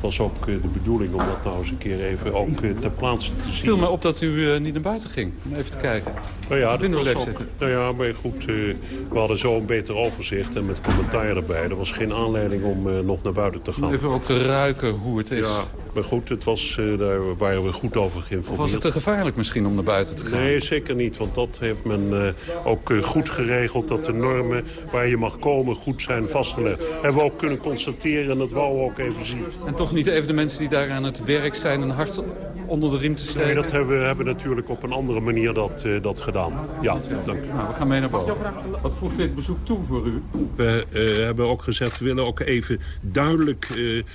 was ook de bedoeling om dat nou eens een keer even ook ter plaatse te zien. Het viel me op dat u niet naar buiten ging, om even te kijken. Nou ja, dat was ook, nou ja, maar goed, we hadden zo een beter overzicht en met commentaar erbij. Er was geen aanleiding om nog naar buiten te gaan. Even ook te ruiken hoe het is. Ja, maar goed, het was, daar waren we goed over geïnformeerd. Of was het te gevaarlijk misschien om naar buiten te gaan? Nee, zeker niet. Want dat heeft men ook goed geregeld. Dat de normen waar je mag komen goed zijn vastgelegd. Hebben we ook kunnen constateren en dat wou we ook even zien. En toch niet even de mensen die daar aan het werk zijn een hart onder de riem te steken? Nee, dat hebben we hebben natuurlijk op een andere manier dat, dat gedaan. Ja, dank u. Nou, we gaan mee naar boven. Wat voegt dit bezoek toe voor u? We hebben ook gezegd, we willen ook even duidelijk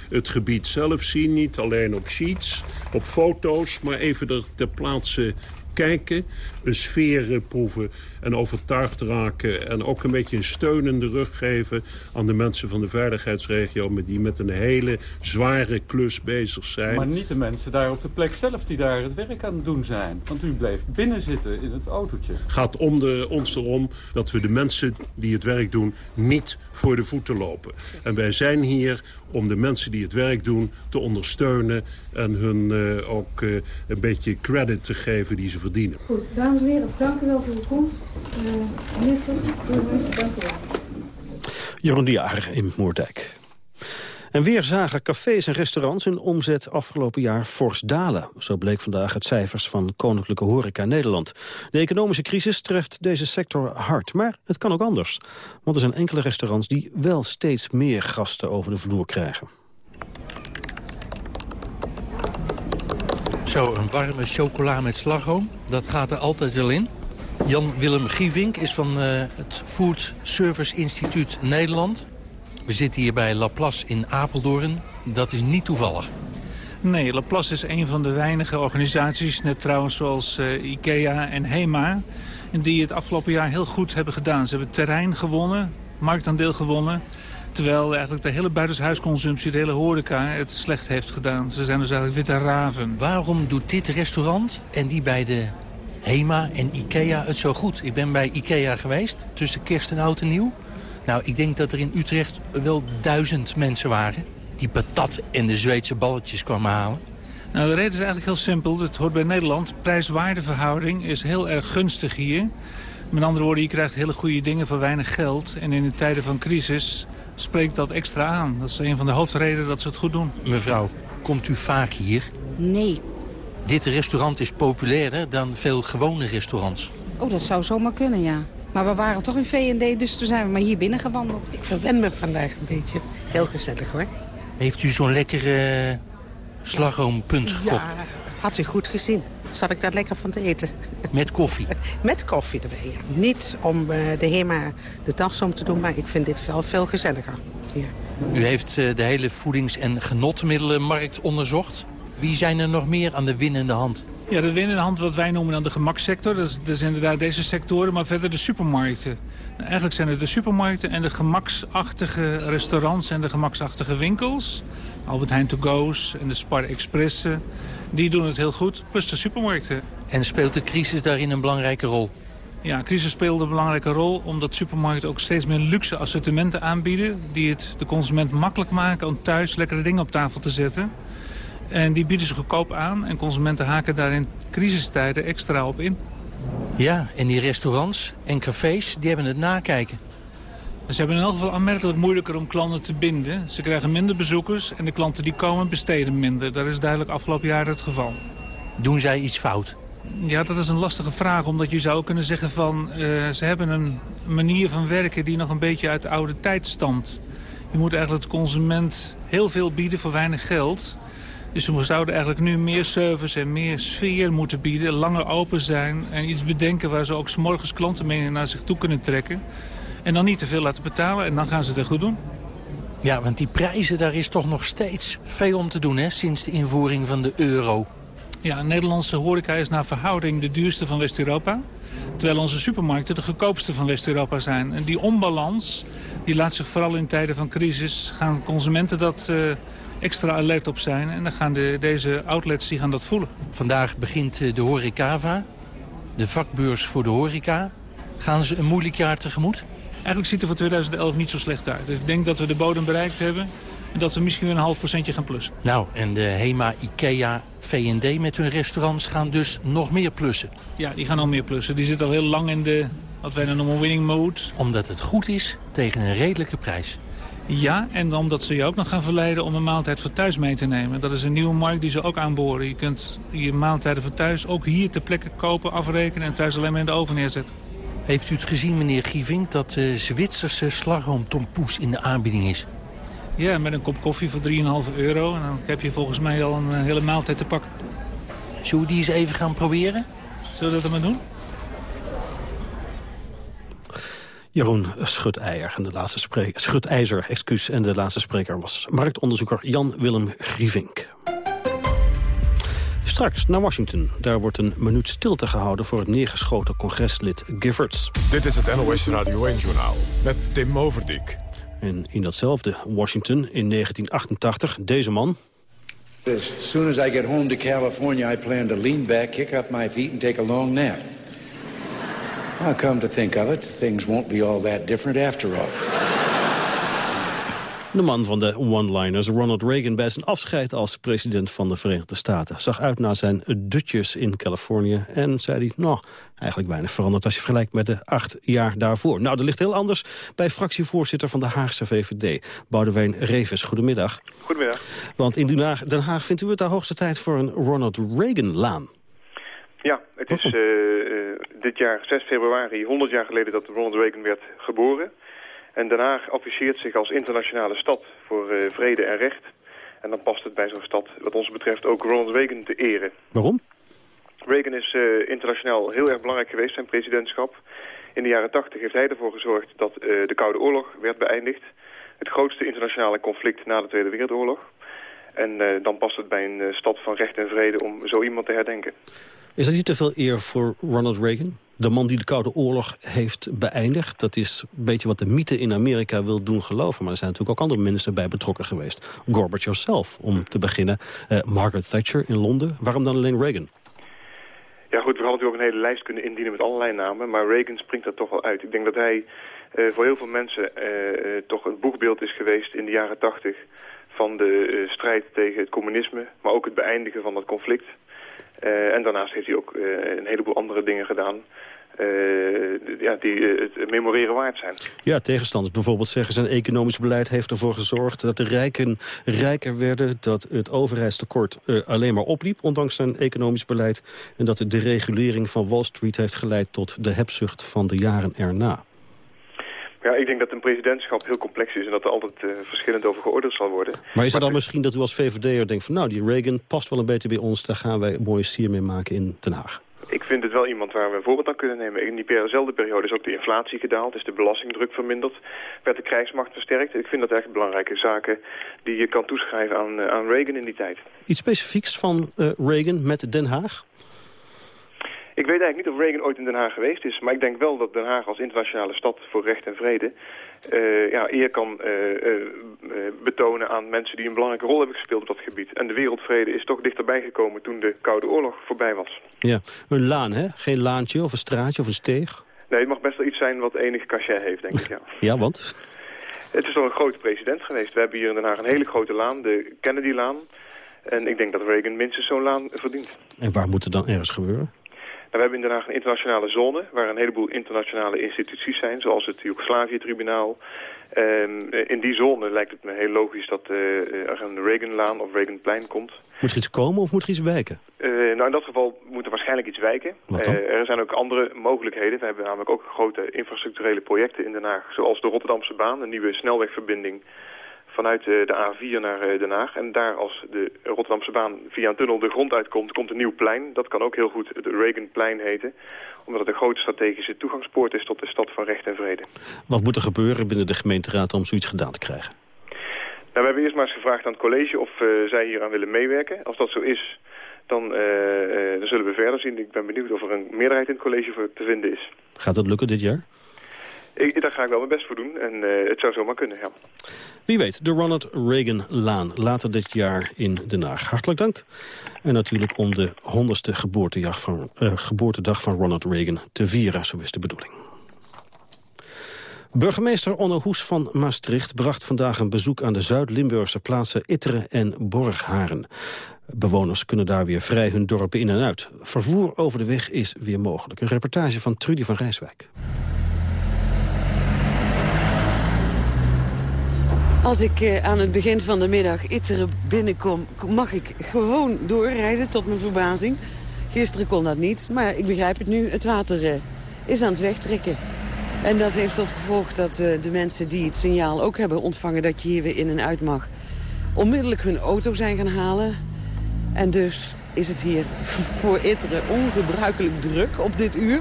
het gebied zelf zien. Niet alleen op sheets, op foto's, maar even er ter plaatse kijken, een sfeer proeven en overtuigd raken... en ook een beetje een steunende rug geven aan de mensen van de veiligheidsregio... die met een hele zware klus bezig zijn. Maar niet de mensen daar op de plek zelf die daar het werk aan het doen zijn. Want u bleef binnen zitten in het autootje. Het gaat om de, ons erom dat we de mensen die het werk doen niet voor de voeten lopen. En wij zijn hier om de mensen die het werk doen te ondersteunen... en hun uh, ook uh, een beetje credit te geven die ze verdienen. Goed, dank u wel voor uw komst. Uh, minister, dank u wel. Jeroen de Jager in Moerdijk. En weer zagen cafés en restaurants hun omzet afgelopen jaar fors dalen. Zo bleek vandaag uit cijfers van Koninklijke Horeca Nederland. De economische crisis treft deze sector hard, maar het kan ook anders. Want er zijn enkele restaurants die wel steeds meer gasten over de vloer krijgen. Zo, een warme chocola met slagroom, dat gaat er altijd wel in. Jan-Willem Gievink is van uh, het Food Service Instituut Nederland. We zitten hier bij Laplace in Apeldoorn. Dat is niet toevallig. Nee, Laplace is een van de weinige organisaties, net trouwens zoals uh, IKEA en HEMA... die het afgelopen jaar heel goed hebben gedaan. Ze hebben terrein gewonnen, marktaandeel gewonnen... Terwijl eigenlijk de hele buitenshuisconsumptie, de hele horeca het slecht heeft gedaan. Ze zijn dus eigenlijk witte raven. Waarom doet dit restaurant en die bij de HEMA en IKEA het zo goed? Ik ben bij IKEA geweest, tussen kerst en oud en nieuw. Nou, ik denk dat er in Utrecht wel duizend mensen waren... die patat en de Zweedse balletjes kwamen halen. Nou, de reden is eigenlijk heel simpel. Het hoort bij Nederland. Prijs-waardeverhouding is heel erg gunstig hier. Met andere woorden, je krijgt hele goede dingen voor weinig geld. En in de tijden van crisis spreekt dat extra aan. Dat is een van de hoofdredenen dat ze het goed doen. Mevrouw, komt u vaak hier? Nee. Dit restaurant is populairder dan veel gewone restaurants. Oh, dat zou zomaar kunnen, ja. Maar we waren toch in V&D, dus toen zijn we maar hier binnen gewandeld. Ik verwen me vandaag een beetje. Heel gezellig, hoor. Heeft u zo'n lekkere slagroompunt gekocht? Ja, had u goed gezien. Zat ik daar lekker van te eten. Met koffie? (laughs) Met koffie erbij, ja. Niet om uh, de HEMA de tas om te doen, maar ik vind dit wel veel gezelliger. Ja. U heeft uh, de hele voedings- en genotmiddelenmarkt onderzocht. Wie zijn er nog meer aan de winnende hand? Ja, de winnende hand wat wij noemen dan de gemaksector. Dat is, dat is inderdaad deze sectoren, maar verder de supermarkten. Nou, eigenlijk zijn het de supermarkten en de gemaksachtige restaurants en de gemaksachtige winkels. Albert Heijn To Go's en de Spar Expressen. Die doen het heel goed, plus de supermarkten. En speelt de crisis daarin een belangrijke rol? Ja, crisis speelde een belangrijke rol omdat supermarkten ook steeds meer luxe assortimenten aanbieden. Die het de consument makkelijk maken om thuis lekkere dingen op tafel te zetten. En die bieden ze goedkoop aan en consumenten haken daar in crisistijden extra op in. Ja, en die restaurants en cafés, die hebben het nakijken. Ze hebben in elk geval aanmerkelijk moeilijker om klanten te binden. Ze krijgen minder bezoekers en de klanten die komen besteden minder. Dat is duidelijk afgelopen jaar het geval. Doen zij iets fout? Ja, dat is een lastige vraag, omdat je zou kunnen zeggen van... Uh, ze hebben een manier van werken die nog een beetje uit de oude tijd stamt. Je moet eigenlijk de consument heel veel bieden voor weinig geld. Dus we zouden eigenlijk nu meer service en meer sfeer moeten bieden. Langer open zijn en iets bedenken waar ze ook s morgens klanten mee naar zich toe kunnen trekken. En dan niet te veel laten betalen en dan gaan ze het er goed doen. Ja, want die prijzen, daar is toch nog steeds veel om te doen, hè, sinds de invoering van de euro. Ja, Nederlandse horeca is naar verhouding de duurste van West-Europa. Terwijl onze supermarkten de goedkoopste van West-Europa zijn. En die onbalans die laat zich vooral in tijden van crisis... gaan consumenten dat uh, extra alert op zijn. En dan gaan de, deze outlets die gaan dat voelen. Vandaag begint eh, de Horecava, de vakbeurs voor de horeca. Gaan ze een moeilijk jaar tegemoet? Eigenlijk ziet het voor 2011 niet zo slecht uit. Dus ik denk dat we de bodem bereikt hebben. En dat we misschien een half procentje gaan plussen. Nou, en de HEMA, IKEA, V&D met hun restaurants gaan dus nog meer plussen. Ja, die gaan nog meer plussen. Die zitten al heel lang in de, wat wij noemen, winning mode. Omdat het goed is tegen een redelijke prijs. Ja, en omdat ze je ook nog gaan verleiden om een maaltijd voor thuis mee te nemen. Dat is een nieuwe markt die ze ook aanboren. Je kunt je maaltijden voor thuis ook hier ter plekke kopen, afrekenen... en thuis alleen maar in de oven neerzetten. Heeft u het gezien, meneer Gieving, dat de Zwitserse slagroomtompoes in de aanbieding is? Ja, met een kop koffie voor 3,5 euro. En dan heb je volgens mij al een eh, hele maaltijd te pakken. Zullen we die eens even gaan proberen? Zullen we dat maar doen? Jeroen Schuteijer en de laatste spreker, Schutijzer, excuus, en de laatste spreker was marktonderzoeker Jan-Willem Grievink. Straks naar Washington. Daar wordt een minuut stilte gehouden voor het neergeschoten congreslid Giffords. Dit is het NOS Radio 1-journaal met Tim Overdijk. En in datzelfde Washington in 1988 deze man... As soon as I get home to California, I plan to lean back, kick up my feet and take a long nap. I'll come to think of it, things won't be all that different after all. De man van de one-liners, Ronald Reagan, bij zijn afscheid als president van de Verenigde Staten. Zag uit naar zijn dutjes in Californië en zei hij, nou, eigenlijk weinig veranderd als je vergelijkt met de acht jaar daarvoor. Nou, dat ligt heel anders bij fractievoorzitter van de Haagse VVD, Boudewijn Reves. Goedemiddag. Goedemiddag. Want in Den Haag, Den Haag vindt u het de hoogste tijd voor een Ronald Reagan-laan. Ja, het is uh, dit jaar 6 februari, 100 jaar geleden dat Ronald Reagan werd geboren. En Den Haag afficheert zich als internationale stad voor uh, vrede en recht. En dan past het bij zo'n stad, wat ons betreft, ook Ronald Reagan te eren. Waarom? Reagan is uh, internationaal heel erg belangrijk geweest, zijn presidentschap. In de jaren 80 heeft hij ervoor gezorgd dat uh, de Koude Oorlog werd beëindigd. Het grootste internationale conflict na de Tweede Wereldoorlog. En dan past het bij een stad van recht en vrede om zo iemand te herdenken. Is dat niet te veel eer voor Ronald Reagan? De man die de Koude Oorlog heeft beëindigd. Dat is een beetje wat de mythe in Amerika wil doen geloven. Maar er zijn natuurlijk ook andere mensen bij betrokken geweest. Gorbachev zelf, om te beginnen. Uh, Margaret Thatcher in Londen. Waarom dan alleen Reagan? Ja goed, we hadden natuurlijk ook een hele lijst kunnen indienen met allerlei namen. Maar Reagan springt er toch wel uit. Ik denk dat hij uh, voor heel veel mensen uh, toch een boegbeeld is geweest in de jaren tachtig... van de strijd tegen het communisme, maar ook het beëindigen van dat conflict... Uh, en daarnaast heeft hij ook uh, een heleboel andere dingen gedaan... Uh, ja, die het memoreren waard zijn. Ja, tegenstanders bijvoorbeeld zeggen... zijn economisch beleid heeft ervoor gezorgd dat de rijken rijker werden... dat het overheidstekort alleen maar opliep, ondanks zijn economisch beleid... en dat de deregulering van Wall Street heeft geleid tot de hebzucht van de jaren erna. Ja, ik denk dat een presidentschap heel complex is en dat er altijd uh, verschillend over geoordeeld zal worden. Maar is het dan misschien dat u als VVD'er denkt van nou, die Reagan past wel een beetje bij ons, daar gaan wij een mooie sier mee maken in Den Haag? Ik vind het wel iemand waar we een voorbeeld aan kunnen nemen. In diezelfde periode is ook de inflatie gedaald, is de belastingdruk verminderd, werd de krijgsmacht versterkt. Ik vind dat echt belangrijke zaken die je kan toeschrijven aan, aan Reagan in die tijd. Iets specifieks van uh, Reagan met Den Haag? Ik weet eigenlijk niet of Reagan ooit in Den Haag geweest is, maar ik denk wel dat Den Haag als internationale stad voor recht en vrede uh, ja, eer kan uh, betonen aan mensen die een belangrijke rol hebben gespeeld op dat gebied. En de wereldvrede is toch dichterbij gekomen toen de Koude Oorlog voorbij was. Ja, een laan hè? Geen laantje of een straatje of een steeg? Nee, het mag best wel iets zijn wat enig cachet heeft, denk ik, ja. (laughs) ja, want? Het is toch een grote president geweest. We hebben hier in Den Haag een hele grote laan, de Kennedy-laan. En ik denk dat Reagan minstens zo'n laan verdient. En waar moet er dan ergens gebeuren? We hebben in Den Haag een internationale zone... waar een heleboel internationale instituties zijn... zoals het Joegoslavië-tribunaal. Ehm, in die zone lijkt het me heel logisch dat uh, er een Reaganlaan of Reaganplein komt. Moet er iets komen of moet er iets wijken? Uh, nou, in dat geval moet er waarschijnlijk iets wijken. Uh, er zijn ook andere mogelijkheden. We hebben namelijk ook grote infrastructurele projecten in Den Haag... zoals de Rotterdamse baan, een nieuwe snelwegverbinding vanuit eh, de A4 naar eh, Den Haag. En daar als de Rotterdamse baan via een tunnel de grond uitkomt, komt een nieuw plein. Dat kan ook heel goed het Reaganplein heten. Omdat het een grote strategische toegangspoort is tot de stad van recht en vrede. Wat moet er gebeuren binnen de gemeenteraad om zoiets gedaan te krijgen? Nou, we hebben eerst maar eens gevraagd aan het college of uh, zij hieraan willen meewerken. Als dat zo is, dan, uh, uh, dan zullen we verder zien. Ik ben benieuwd of er een meerderheid in het college voor te vinden is. Gaat dat lukken dit jaar? Ik, daar ga ik wel mijn best voor doen en uh, het zou zomaar kunnen. Wie weet, de Ronald Reagan-laan later dit jaar in Den Haag. Hartelijk dank. En natuurlijk om de honderdste geboortedag van, uh, geboortedag van Ronald Reagan te vieren, zo is de bedoeling. Burgemeester Onno Hoes van Maastricht bracht vandaag een bezoek aan de Zuid-Limburgse plaatsen Itteren en Borgharen. Bewoners kunnen daar weer vrij hun dorpen in en uit. Vervoer over de weg is weer mogelijk. Een reportage van Trudy van Rijswijk. Als ik eh, aan het begin van de middag Itteren binnenkom... mag ik gewoon doorrijden, tot mijn verbazing. Gisteren kon dat niet, maar ik begrijp het nu. Het water eh, is aan het wegtrekken. En dat heeft tot gevolg dat uh, de mensen die het signaal ook hebben ontvangen... dat je hier weer in en uit mag, onmiddellijk hun auto zijn gaan halen. En dus is het hier (laughs) voor Itteren ongebruikelijk druk op dit uur.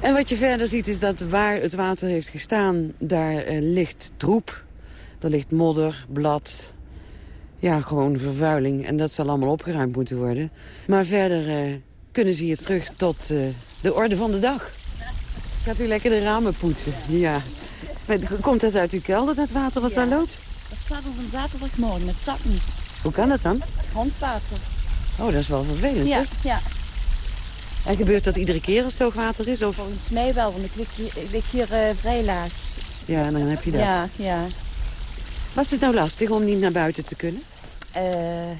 En wat je verder ziet is dat waar het water heeft gestaan, daar uh, ligt troep. Er ligt modder, blad, ja, gewoon vervuiling. En dat zal allemaal opgeruimd moeten worden. Maar verder uh, kunnen ze hier terug tot uh, de orde van de dag. Gaat u lekker de ramen poetsen? Ja. Komt dat uit uw kelder, dat water wat ja. daar loopt? Dat staat op een zaterdagmorgen, het zat niet. Hoe kan dat dan? Grondwater. Oh, dat is wel vervelend, Ja, hè? ja. En gebeurt dat iedere keer als het hoogwater is? Of? Volgens mij wel, want ik lig hier, ik lig hier uh, vrij laag. Ja, en dan heb je dat. Ja, ja. Was het nou lastig om niet naar buiten te kunnen? Uh,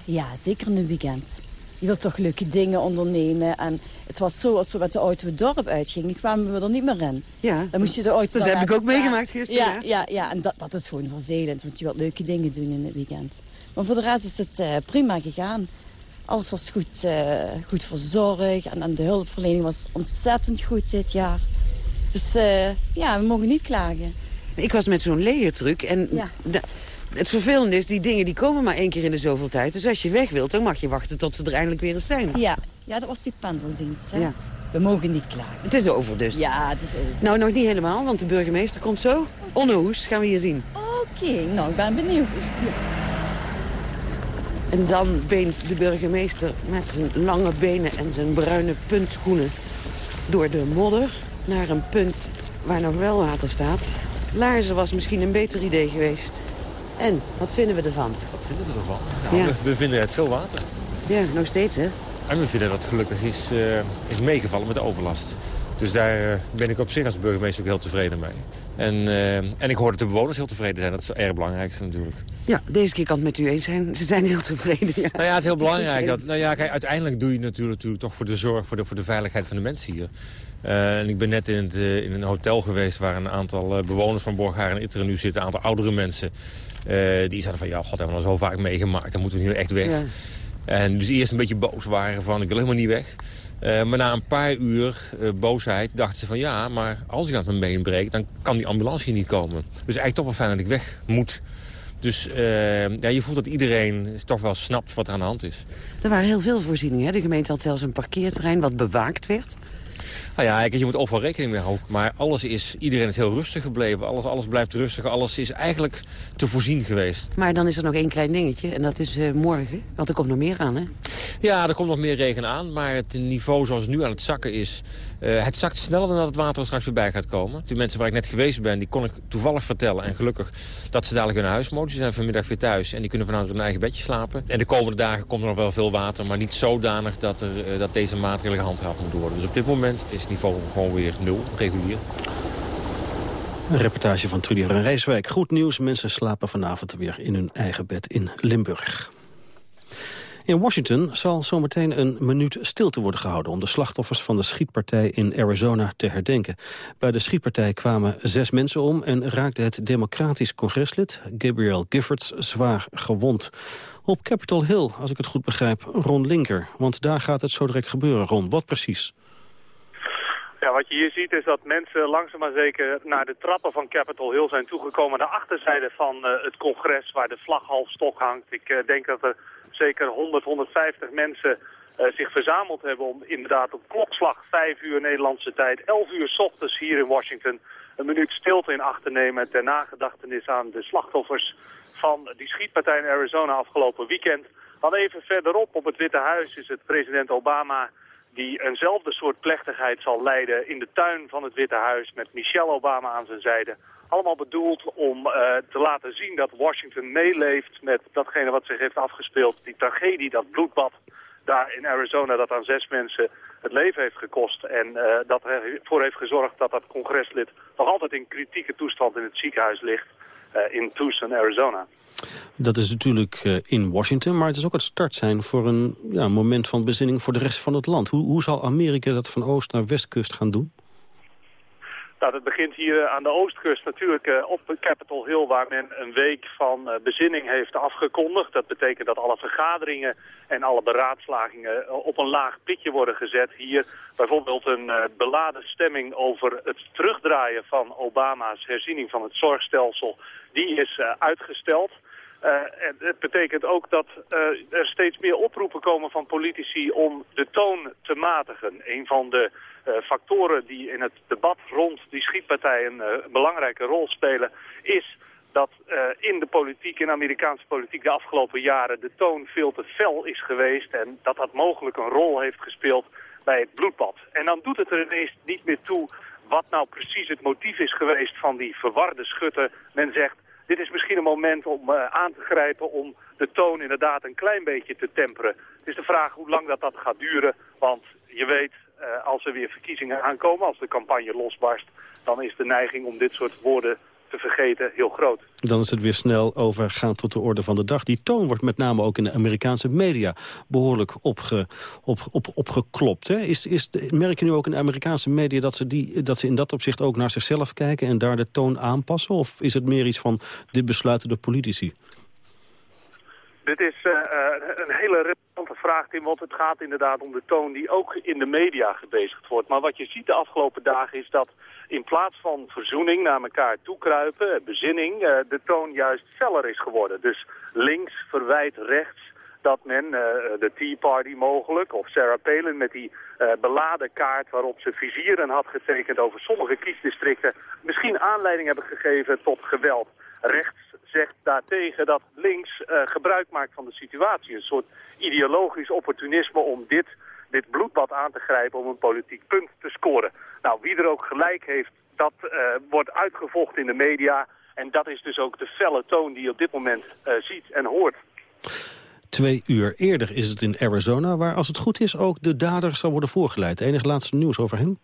ja, zeker in een weekend. Je wilt toch leuke dingen ondernemen. En het was zo, als we met de auto het dorp uitgingen, kwamen we er niet meer in. Ja. Dan moest je de auto Dat heb ik ook staan. meegemaakt gisteren. Ja, ja, ja, en dat, dat is gewoon vervelend, want je wilt leuke dingen doen in het weekend. Maar voor de rest is het uh, prima gegaan. Alles was goed, uh, goed verzorgd en, en, de hulpverlening was ontzettend goed dit jaar. Dus uh, ja, we mogen niet klagen. Ik was met zo'n legertruck en ja. het vervelende is, die dingen die komen maar één keer in de zoveel tijd. Dus als je weg wilt, dan mag je wachten tot ze er eindelijk weer eens zijn. Ja, ja dat was die pendeldienst. Hè? Ja. We mogen niet klagen. Het is over dus? Ja, het is over. Nou, nog niet helemaal, want de burgemeester komt zo. Onno Hoes gaan we hier zien. Oké, okay, nou, ik ben benieuwd. En dan beent de burgemeester met zijn lange benen en zijn bruine puntschoenen... door de modder naar een punt waar nog wel water staat. Laarzen was misschien een beter idee geweest. En, wat vinden we ervan? Wat vinden we ervan? Nou, Ja. we, we vinden het veel water. Ja, nog steeds, hè? En we vinden dat gelukkig is, eh, is meegevallen met de overlast. Dus daar eh, ben ik op zich als burgemeester ook heel tevreden mee. En, eh, en ik hoor dat de bewoners heel tevreden zijn. Dat is het erg belangrijkste natuurlijk. Ja, deze keer kan het met u eens zijn. Ze zijn heel tevreden, ja. Nou ja, het is heel belangrijk. Dat, nou ja, kijk, uiteindelijk doe je natuurlijk, natuurlijk toch voor de zorg, voor de, voor de veiligheid van de mensen hier. Uh, en ik ben net in, het, uh, in een hotel geweest waar een aantal bewoners van Borghaar en Itteren nu zitten. Een aantal oudere mensen. die zeiden van, ja, god, hebben we al zo vaak meegemaakt. Dan moeten we nu echt weg. Ja. En dus eerst een beetje boos waren van, ik wil helemaal niet weg. Maar na een paar uur boosheid dachten ze van, ja, maar als ik aan mijn been breek... dan kan die ambulance hier niet komen. Dus eigenlijk toch wel fijn dat ik weg moet. Dus ja, je voelt dat iedereen toch wel snapt wat er aan de hand is. Er waren heel veel voorzieningen. Hè? De gemeente had zelfs een parkeerterrein wat bewaakt werd. Nou ja, je moet overal rekening mee houden. Maar alles is, iedereen is heel rustig gebleven. Alles, alles blijft rustig. Alles is eigenlijk te voorzien geweest. Maar dan is er nog één klein dingetje. En dat is uh, morgen. Want er komt nog meer aan, hè? Ja, er komt nog meer regen aan. Maar het niveau zoals het nu aan het zakken is... Uh, het zakt sneller dan dat het water er straks weer bij gaat komen. De mensen waar ik net geweest ben, die kon ik toevallig vertellen. En gelukkig dat ze dadelijk naar huis mogen. Ze zijn vanmiddag weer thuis en die kunnen vanuit hun eigen bedje slapen. En de komende dagen komt er nog wel veel water. Maar niet zodanig dat, er, uh, dat deze maatregelen gehandhaafd moeten worden. Dus op dit moment is het niveau gewoon weer nul, regulier. Een reportage van Trudy van Rijswijk. Goed nieuws, mensen slapen vanavond weer in hun eigen bed in Limburg. In Washington zal zometeen een minuut stilte worden gehouden... om de slachtoffers van de schietpartij in Arizona te herdenken. Bij de schietpartij kwamen zes mensen om... en raakte het democratisch congreslid Gabriel Giffords zwaar gewond. Op Capitol Hill, als ik het goed begrijp, Ron Linker. Want daar gaat het zo direct gebeuren, Ron. Wat precies? Ja, wat je hier ziet is dat mensen langzaam maar zeker naar de trappen van Capitol Hill zijn toegekomen. De achterzijde van uh, het congres waar de vlag half stok hangt. Ik uh, denk dat er zeker 100, 150 mensen uh, zich verzameld hebben om inderdaad op klokslag 5 uur Nederlandse tijd, 11 uur s ochtends hier in Washington, een minuut stilte in acht te nemen ter nagedachtenis aan de slachtoffers van die schietpartij in Arizona afgelopen weekend. Dan even verderop op het Witte Huis is het president Obama die eenzelfde soort plechtigheid zal leiden in de tuin van het Witte Huis met Michelle Obama aan zijn zijde. Allemaal bedoeld om uh, te laten zien dat Washington meeleeft met datgene wat zich heeft afgespeeld. Die tragedie, dat bloedbad daar in Arizona dat aan zes mensen het leven heeft gekost. En uh, dat ervoor heeft gezorgd dat dat congreslid nog altijd in kritieke toestand in het ziekenhuis ligt in Tucson, Arizona. Dat is natuurlijk uh, in Washington, maar het is ook het start zijn voor een ja, moment van bezinning voor de rest van het land. Hoe, hoe zal Amerika dat van oost naar westkust gaan doen? Nou, dat begint hier aan de oostkust natuurlijk uh, op Capitol Hill... waar men een week van uh, bezinning heeft afgekondigd. Dat betekent dat alle vergaderingen en alle beraadslagingen op een laag pitje worden gezet. Hier bijvoorbeeld een beladen stemming over het terugdraaien van Obama's herziening van het zorgstelsel. Die is uitgesteld. Uh, het betekent ook dat uh, er steeds meer oproepen komen van politici om de toon te matigen. Een van de uh, factoren die in het debat rond die schietpartij een belangrijke rol spelen... is dat in de politiek, in Amerikaanse politiek de afgelopen jaren... de toon veel te fel is geweest en dat dat mogelijk een rol heeft gespeeld bij het bloedbad. En dan doet het er ineens niet meer toe wat nou precies het motief is geweest van die verwarde schutter. Men zegt dit is misschien een moment om uh, aan te grijpen om de toon inderdaad een klein beetje te temperen. Het is de vraag hoe lang dat, dat gaat duren, want je weet, uh, als er weer verkiezingen aankomen, als de campagne losbarst, dan is de neiging om dit soort woorden te vergeten heel groot. Dan is het weer snel overgaan tot de orde van de dag. Die toon wordt met name ook in de Amerikaanse media behoorlijk opge, op, op, opgeklopt. Hè? Is, is, merk je nu ook in de Amerikaanse media dat ze, die, dat ze in dat opzicht ook naar zichzelf kijken... en daar de toon aanpassen? Of is het meer iets van dit besluiten de politici? Dit is uh, een hele relevante vraag, Tim, want het gaat inderdaad om de toon die ook in de media gebezigd wordt. Maar wat je ziet de afgelopen dagen is dat in plaats van verzoening naar elkaar toekruipen, bezinning, uh, de toon juist feller is geworden. Dus links verwijt rechts dat men de Tea Party mogelijk, of Sarah Palin met die beladen kaart waarop ze vizieren had getekend over sommige kiesdistricten, misschien aanleiding hebben gegeven tot geweld. Rechts zegt daartegen dat links uh, gebruik maakt van de situatie. Een soort ideologisch opportunisme om dit, dit bloedbad aan te grijpen om een politiek punt te scoren. Nou, wie er ook gelijk heeft, dat uh, wordt uitgevochten in de media. En dat is dus ook de felle toon die je op dit moment uh, ziet en hoort. Twee uur eerder is het in Arizona, waar als het goed is ook de dader zal worden voorgeleid. Enig laatste nieuws over hem?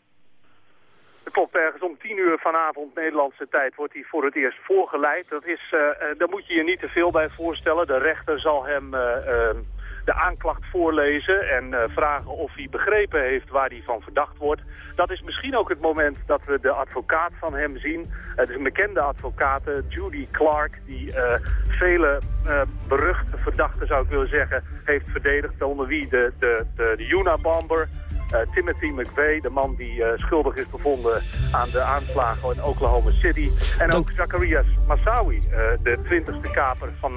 Klopt, ergens om tien uur vanavond Nederlandse tijd wordt hij voor het eerst voorgeleid. Dat is, uh, daar moet je je niet te veel bij voorstellen. De rechter zal hem uh, uh, de aanklacht voorlezen en vragen of hij begrepen heeft waar hij van verdacht wordt. Dat is misschien ook het moment dat we de advocaat van hem zien. Het is een bekende advocaat, Judy Clark, die vele beruchte verdachten, zou ik willen zeggen, heeft verdedigd. Onder wie de, de, de, de Unabomber, Timothy McVeigh, de man die uh, schuldig is bevonden aan de aanslagen in Oklahoma City. En ook Zacharias Massawi, uh, de 20ste kaper van 9-11.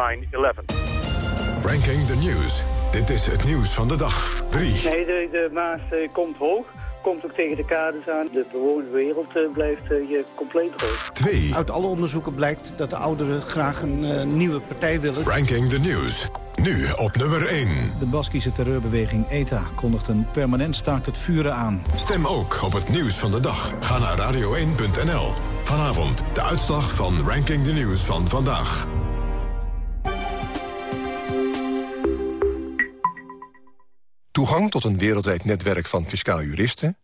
Ranking the News. Dit is het nieuws van de dag. 3. Nee, de, de Maas komt hoog komt ook tegen de kaders aan. De bewoonde wereld blijft je compleet rood. 2. Uit alle onderzoeken blijkt dat de ouderen graag een nieuwe partij willen. Ranking the News. Nu op nummer 1. De Baskische terreurbeweging ETA kondigt een permanent staakt het vuren aan. Stem ook op het nieuws van de dag. Ga naar radio1.nl. Vanavond de uitslag van Ranking the News van vandaag. Toegang tot een wereldwijd netwerk van fiscaal juristen...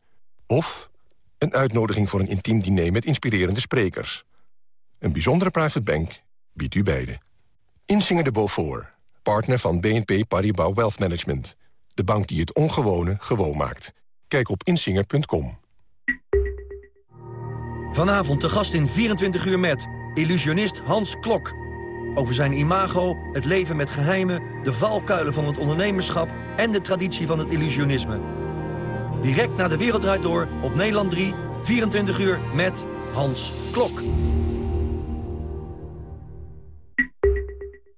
of een uitnodiging voor een intiem diner met inspirerende sprekers. Een bijzondere private bank biedt u beide. Insinger de Beaufort, partner van BNP Paribas Wealth Management. De bank die het ongewone gewoon maakt. Kijk op insinger.com. Vanavond de gast in 24 uur met illusionist Hans Klok. Over zijn imago, het leven met geheimen, de valkuilen van het ondernemerschap... en de traditie van het illusionisme. Direct naar de Wereld Draait Door op Nederland 3, 24 uur met Hans Klok.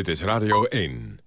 Dit is Radio 1.